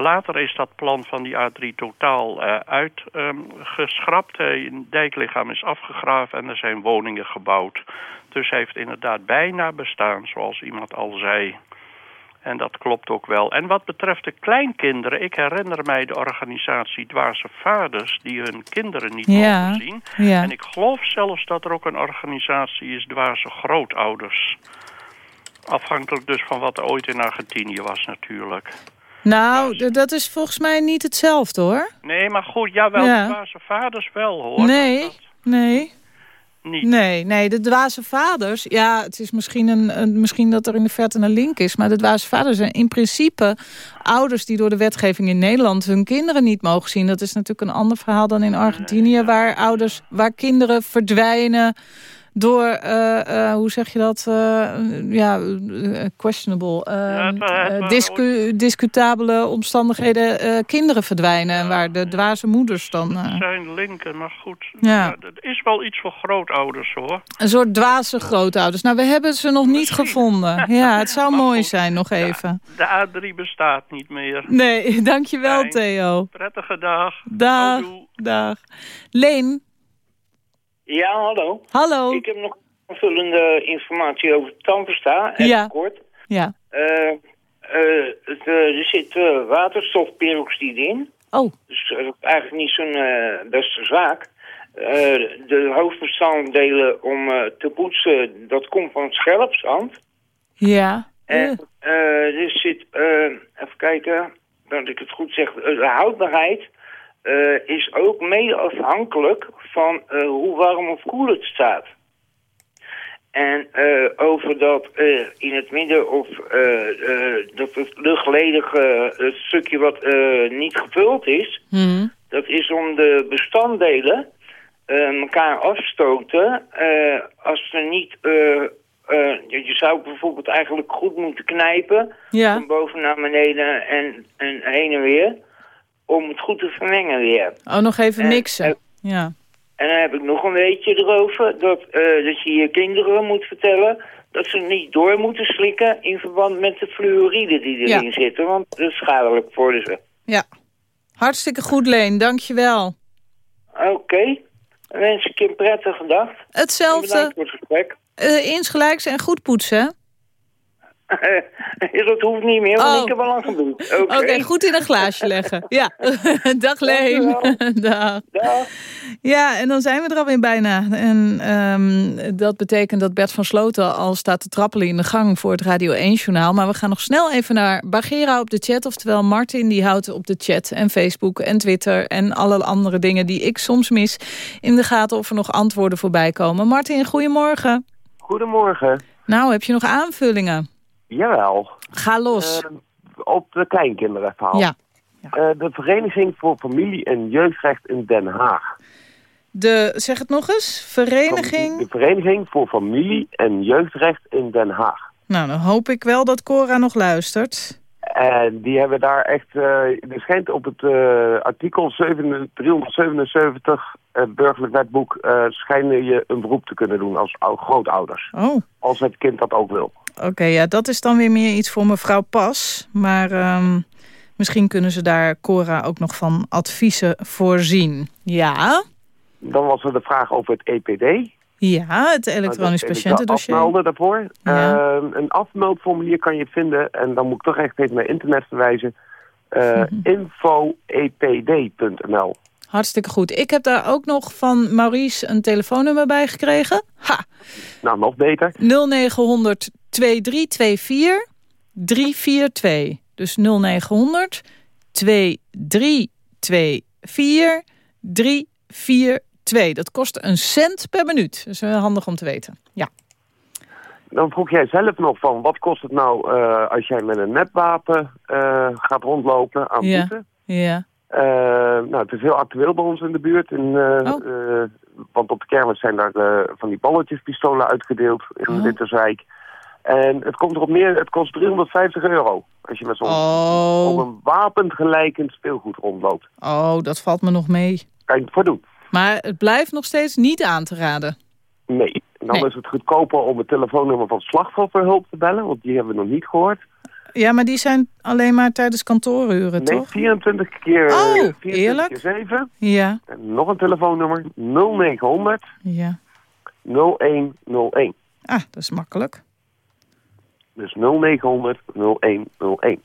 [SPEAKER 15] Later is dat plan van die A3 totaal eh, uitgeschrapt. het dijklichaam is afgegraven en er zijn woningen gebouwd. Dus hij heeft inderdaad bijna bestaan, zoals iemand al zei. En dat klopt ook wel. En wat betreft de kleinkinderen, ik herinner mij de organisatie Dwaze Vaders... die hun kinderen niet
[SPEAKER 3] Ja,
[SPEAKER 15] mogen zien.
[SPEAKER 3] ja.
[SPEAKER 15] En ik geloof zelfs dat er ook een organisatie is Dwaze Grootouders. Afhankelijk dus van wat er ooit in Argentinië was natuurlijk.
[SPEAKER 3] Nou, dat is volgens mij niet hetzelfde hoor.
[SPEAKER 15] Nee, maar goed, jawel,
[SPEAKER 3] Ja.
[SPEAKER 15] de Dwaze Vaders wel hoor.
[SPEAKER 3] Nee, nee.
[SPEAKER 15] Niet.
[SPEAKER 3] Nee, nee, de dwaze vaders... Ja, het is misschien, een, een, misschien dat er in de verte een link is... maar de dwaze vaders zijn in principe ouders... die door de wetgeving in Nederland hun kinderen niet mogen zien. Dat is natuurlijk een ander verhaal dan in Argentinië... waar, ouders, waar kinderen verdwijnen door, eh, eh, hoe zeg je dat, eh, ja, questionable, eh, eh, discu- discutabele omstandigheden kinderen verdwijnen. En waar de dwaze moeders dan...
[SPEAKER 15] zijn linken, maar goed.
[SPEAKER 3] Ja.
[SPEAKER 15] Het is wel iets voor grootouders hoor.
[SPEAKER 3] Een soort dwaze grootouders. Nou, we hebben ze nog niet gevonden. <laughs> Ja, het zou mooi zijn, nog even.
[SPEAKER 15] De A3 bestaat niet meer.
[SPEAKER 3] Nee, <laughs> dankjewel
[SPEAKER 15] Fijn.
[SPEAKER 3] Theo.
[SPEAKER 15] Prettige dag.
[SPEAKER 3] Dag, dag. Leen,
[SPEAKER 16] Ja, hallo.
[SPEAKER 3] Hallo.
[SPEAKER 16] Ik heb nog aanvullende informatie over tandpasta. Even
[SPEAKER 3] Ja.
[SPEAKER 16] kort.
[SPEAKER 3] ja.
[SPEAKER 16] Eh, eh, het, er zit eh, waterstofperoxide in.
[SPEAKER 3] Oh.
[SPEAKER 16] Dus dat is eigenlijk niet zo'n beste zaak. De hoofdbestanddelen om te poetsen, dat komt van schelpzand.
[SPEAKER 3] Ja.
[SPEAKER 16] En er zit, even kijken, dat ik het goed zeg, de houdbaarheid eh, is ook mede afhankelijk van eh, hoe warm of koel het staat. En eh, over dat in het midden of dat het luchtledige stukje wat niet gevuld is, dat is om de bestandelen eh, elkaar afstoten. als ze niet... je je zou bijvoorbeeld eigenlijk goed moeten knijpen.
[SPEAKER 3] Ja.
[SPEAKER 16] Van boven naar beneden en, en heen en weer. Om het goed te vermengen weer.
[SPEAKER 3] Oh, nog even
[SPEAKER 16] En-
[SPEAKER 3] mixen. Ja.
[SPEAKER 16] En dan heb ik nog een weetje erover. Dat, eh, dat je je kinderen moet vertellen dat ze niet door moeten slikken in verband met de fluoride die erin
[SPEAKER 3] Ja.
[SPEAKER 16] zitten. Want dat is schadelijk voor ze.
[SPEAKER 3] Ja. Hartstikke goed, Leen. Dankjewel.
[SPEAKER 16] Oké. Dan wens ik je een prettige dag. En
[SPEAKER 3] Hetzelfde.
[SPEAKER 16] bedankt voor het gesprek.
[SPEAKER 3] Eh insgelijks en goed poetsen. Hè? <laughs>
[SPEAKER 16] dat hoeft niet meer, want
[SPEAKER 3] Oh.
[SPEAKER 16] ik heb al lang gedoet. Oké.
[SPEAKER 3] Goed in een glaasje leggen. Ja. <laughs> Dag Leen. <laughs> Dag. Ja, en dan zijn we er alweer bijna. En ehm, dat betekent dat Bert van Sloten al staat te trappelen in de gang voor het Radio 1-journaal. Maar we gaan nog snel even naar Bagera op de chat. Oftewel Martin die houdt op de chat en Facebook en Twitter en alle andere dingen die ik soms mis in de gaten of er nog antwoorden voorbij komen. Martin, goedemorgen.
[SPEAKER 17] Goedemorgen.
[SPEAKER 3] Nou, heb je nog aanvullingen?
[SPEAKER 17] Jawel.
[SPEAKER 3] Ga los.
[SPEAKER 17] Eh, op de kleinkinderenverhaal.
[SPEAKER 3] Ja.
[SPEAKER 17] Eh, de Vereniging voor Familie en Jeugdrecht in Den Haag.
[SPEAKER 3] De, zeg het nog eens, vereniging...
[SPEAKER 17] De Vereniging voor Familie en Jeugdrecht in Den Haag.
[SPEAKER 3] Nou, dan hoop ik wel dat Cora nog luistert.
[SPEAKER 17] En die hebben daar echt... eh er schijnt op het artikel 7 377 eh, burgerlijk wetboek... schijnen je een beroep te kunnen doen als ou- grootouders.
[SPEAKER 3] Oh,
[SPEAKER 17] Als het kind dat ook wil.
[SPEAKER 3] Oké, ja, dat is dan weer meer iets voor mevrouw Pas. Maar ehm, misschien kunnen ze daar Cora ook nog van adviezen voorzien. Ja,
[SPEAKER 17] Dan was er de vraag over het EPD.
[SPEAKER 3] ja het elektronisch
[SPEAKER 17] Nou,
[SPEAKER 3] patiëntendossier.
[SPEAKER 17] Afmelden daarvoor.
[SPEAKER 3] Ja.
[SPEAKER 17] Ehm, een afmeldformulier kan je vinden. En dan moet ik toch echt even naar internet verwijzen. Eh
[SPEAKER 3] Mhm.
[SPEAKER 17] infoepd.nl
[SPEAKER 3] Hartstikke goed. Ik heb daar ook nog van Maurice een telefoonnummer bij gekregen. Ha,
[SPEAKER 17] Nou, nog beter.
[SPEAKER 3] 0900 2324 342. Dus 0900 2324 342. Dat kost een cent per minuut. Dat is wel handig om te weten. Ja.
[SPEAKER 17] Dan vroeg jij zelf nog van, wat kost het nou eh, als jij met een netwapen uh, gaat rondlopen aan
[SPEAKER 3] Ja.
[SPEAKER 17] boete?
[SPEAKER 3] Ja.
[SPEAKER 17] Eh, nou, het is heel actueel bij ons in de buurt. In,
[SPEAKER 3] Oh.
[SPEAKER 17] want op de kermis zijn daar van die balletjespistolen uitgedeeld in
[SPEAKER 3] Oh.
[SPEAKER 17] Winterswijk. En het komt erop neer, het kost 350 euro. Als je met zo'n
[SPEAKER 3] Oh.
[SPEAKER 17] op een wapengelijkend speelgoed rondloopt.
[SPEAKER 3] Oh, dat valt me nog mee.
[SPEAKER 17] Kan je het voor doen?
[SPEAKER 3] Maar het blijft nog steeds niet aan te raden.
[SPEAKER 17] Nee. Dan
[SPEAKER 3] Nee.
[SPEAKER 17] is het goedkoper om het telefoonnummer van slachtofferhulp te bellen. Want die hebben we nog niet gehoord.
[SPEAKER 3] Ja, maar die zijn alleen maar tijdens kantooruren,
[SPEAKER 17] Nee,
[SPEAKER 3] toch?
[SPEAKER 17] 24 keer,
[SPEAKER 3] Oh,
[SPEAKER 17] 24
[SPEAKER 3] eerlijk?
[SPEAKER 17] keer 7.
[SPEAKER 3] Ja,
[SPEAKER 17] En nog een telefoonnummer 0900
[SPEAKER 3] ja.
[SPEAKER 17] 0101.
[SPEAKER 3] Ah, dat is makkelijk.
[SPEAKER 17] Dus 0900 0101.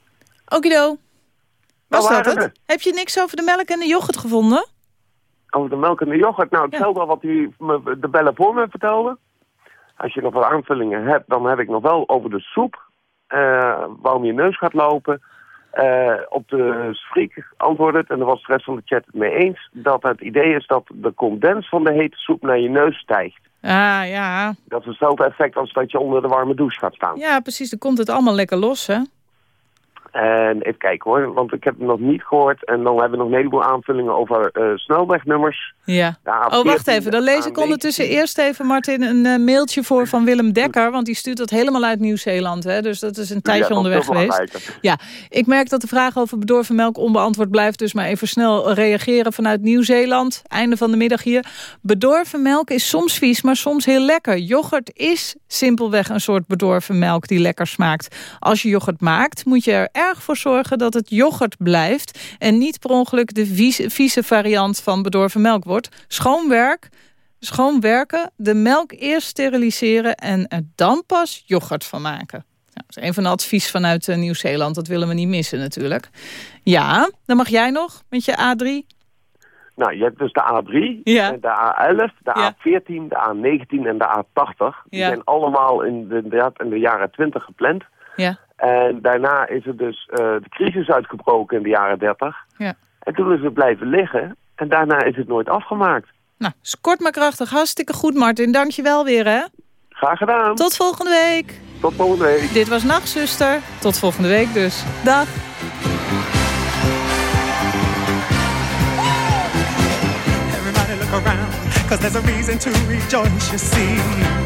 [SPEAKER 3] Okido. Was
[SPEAKER 17] Nou,
[SPEAKER 3] dat het? Heb je niks over de melk en de yoghurt gevonden?
[SPEAKER 17] Over de melk en de yoghurt. Nou, hetzelfde wat u me, de bellen voor me vertelde. Als je nog wat aanvullingen hebt, dan heb ik nog wel over de soep. eh, waarom je neus gaat lopen. Eh, op de friek antwoordde het, en daar was de rest van de chat het mee eens... dat het idee is dat de condens van de hete soep naar je neus stijgt.
[SPEAKER 3] Ah, ja.
[SPEAKER 17] Dat is hetzelfde effect als dat je onder de warme douche gaat staan.
[SPEAKER 3] Ja, precies. Dan komt het allemaal lekker los, hè?
[SPEAKER 17] En even kijken hoor, want ik heb het nog niet gehoord. En dan hebben we nog een heleboel aanvullingen over eh, snelwegnummers.
[SPEAKER 3] Ja. Oh, wacht
[SPEAKER 17] A14,
[SPEAKER 3] even. Dan lees ik
[SPEAKER 17] A19.
[SPEAKER 3] ondertussen eerst even, Martin, een eh, mailtje voor van Willem Dekker. Want die stuurt dat helemaal uit Nieuw-Zeeland. hè? Dus dat is een tijdje
[SPEAKER 17] Ja,
[SPEAKER 3] onderweg geweest. Ja, ik merk dat de vraag over bedorven melk onbeantwoord blijft. Dus maar even snel reageren vanuit Nieuw-Zeeland. Einde van de middag hier. Bedorven melk is soms vies, maar soms heel lekker. Yoghurt is simpelweg een soort bedorven melk die lekker smaakt. Als je yoghurt maakt, moet je er erg voor zorgen dat het yoghurt blijft. En niet per ongeluk de vieze, vieze variant van bedorven melk wordt. Schoonwerk. Schoonwerken, de melk eerst steriliseren en er dan pas yoghurt van maken. Ja, dat is een van de advies vanuit eh, Nieuw-Zeeland. Dat willen we niet missen natuurlijk. Ja, dan mag jij nog met je A3.
[SPEAKER 17] Nou, je hebt dus de A3,
[SPEAKER 3] Ja.
[SPEAKER 17] de A11, de
[SPEAKER 3] Ja.
[SPEAKER 17] A14, de A19 en de A80. Die
[SPEAKER 3] Ja.
[SPEAKER 17] zijn allemaal in de, in de jaren 20 gepland.
[SPEAKER 3] Ja.
[SPEAKER 17] En daarna is er dus eh, de crisis uitgebroken in de jaren 30.
[SPEAKER 3] Ja.
[SPEAKER 17] En toen is het blijven liggen. En daarna is het nooit afgemaakt.
[SPEAKER 3] Nou, is kort maar krachtig. Hartstikke goed, Martin. Dank je wel weer, hè?
[SPEAKER 17] Graag gedaan.
[SPEAKER 3] Tot volgende week.
[SPEAKER 17] Tot volgende week.
[SPEAKER 3] Dit was Nachtzuster. Tot volgende week dus. Dag.
[SPEAKER 18] Everybody look around, cause there's a reason to rejoice, you see.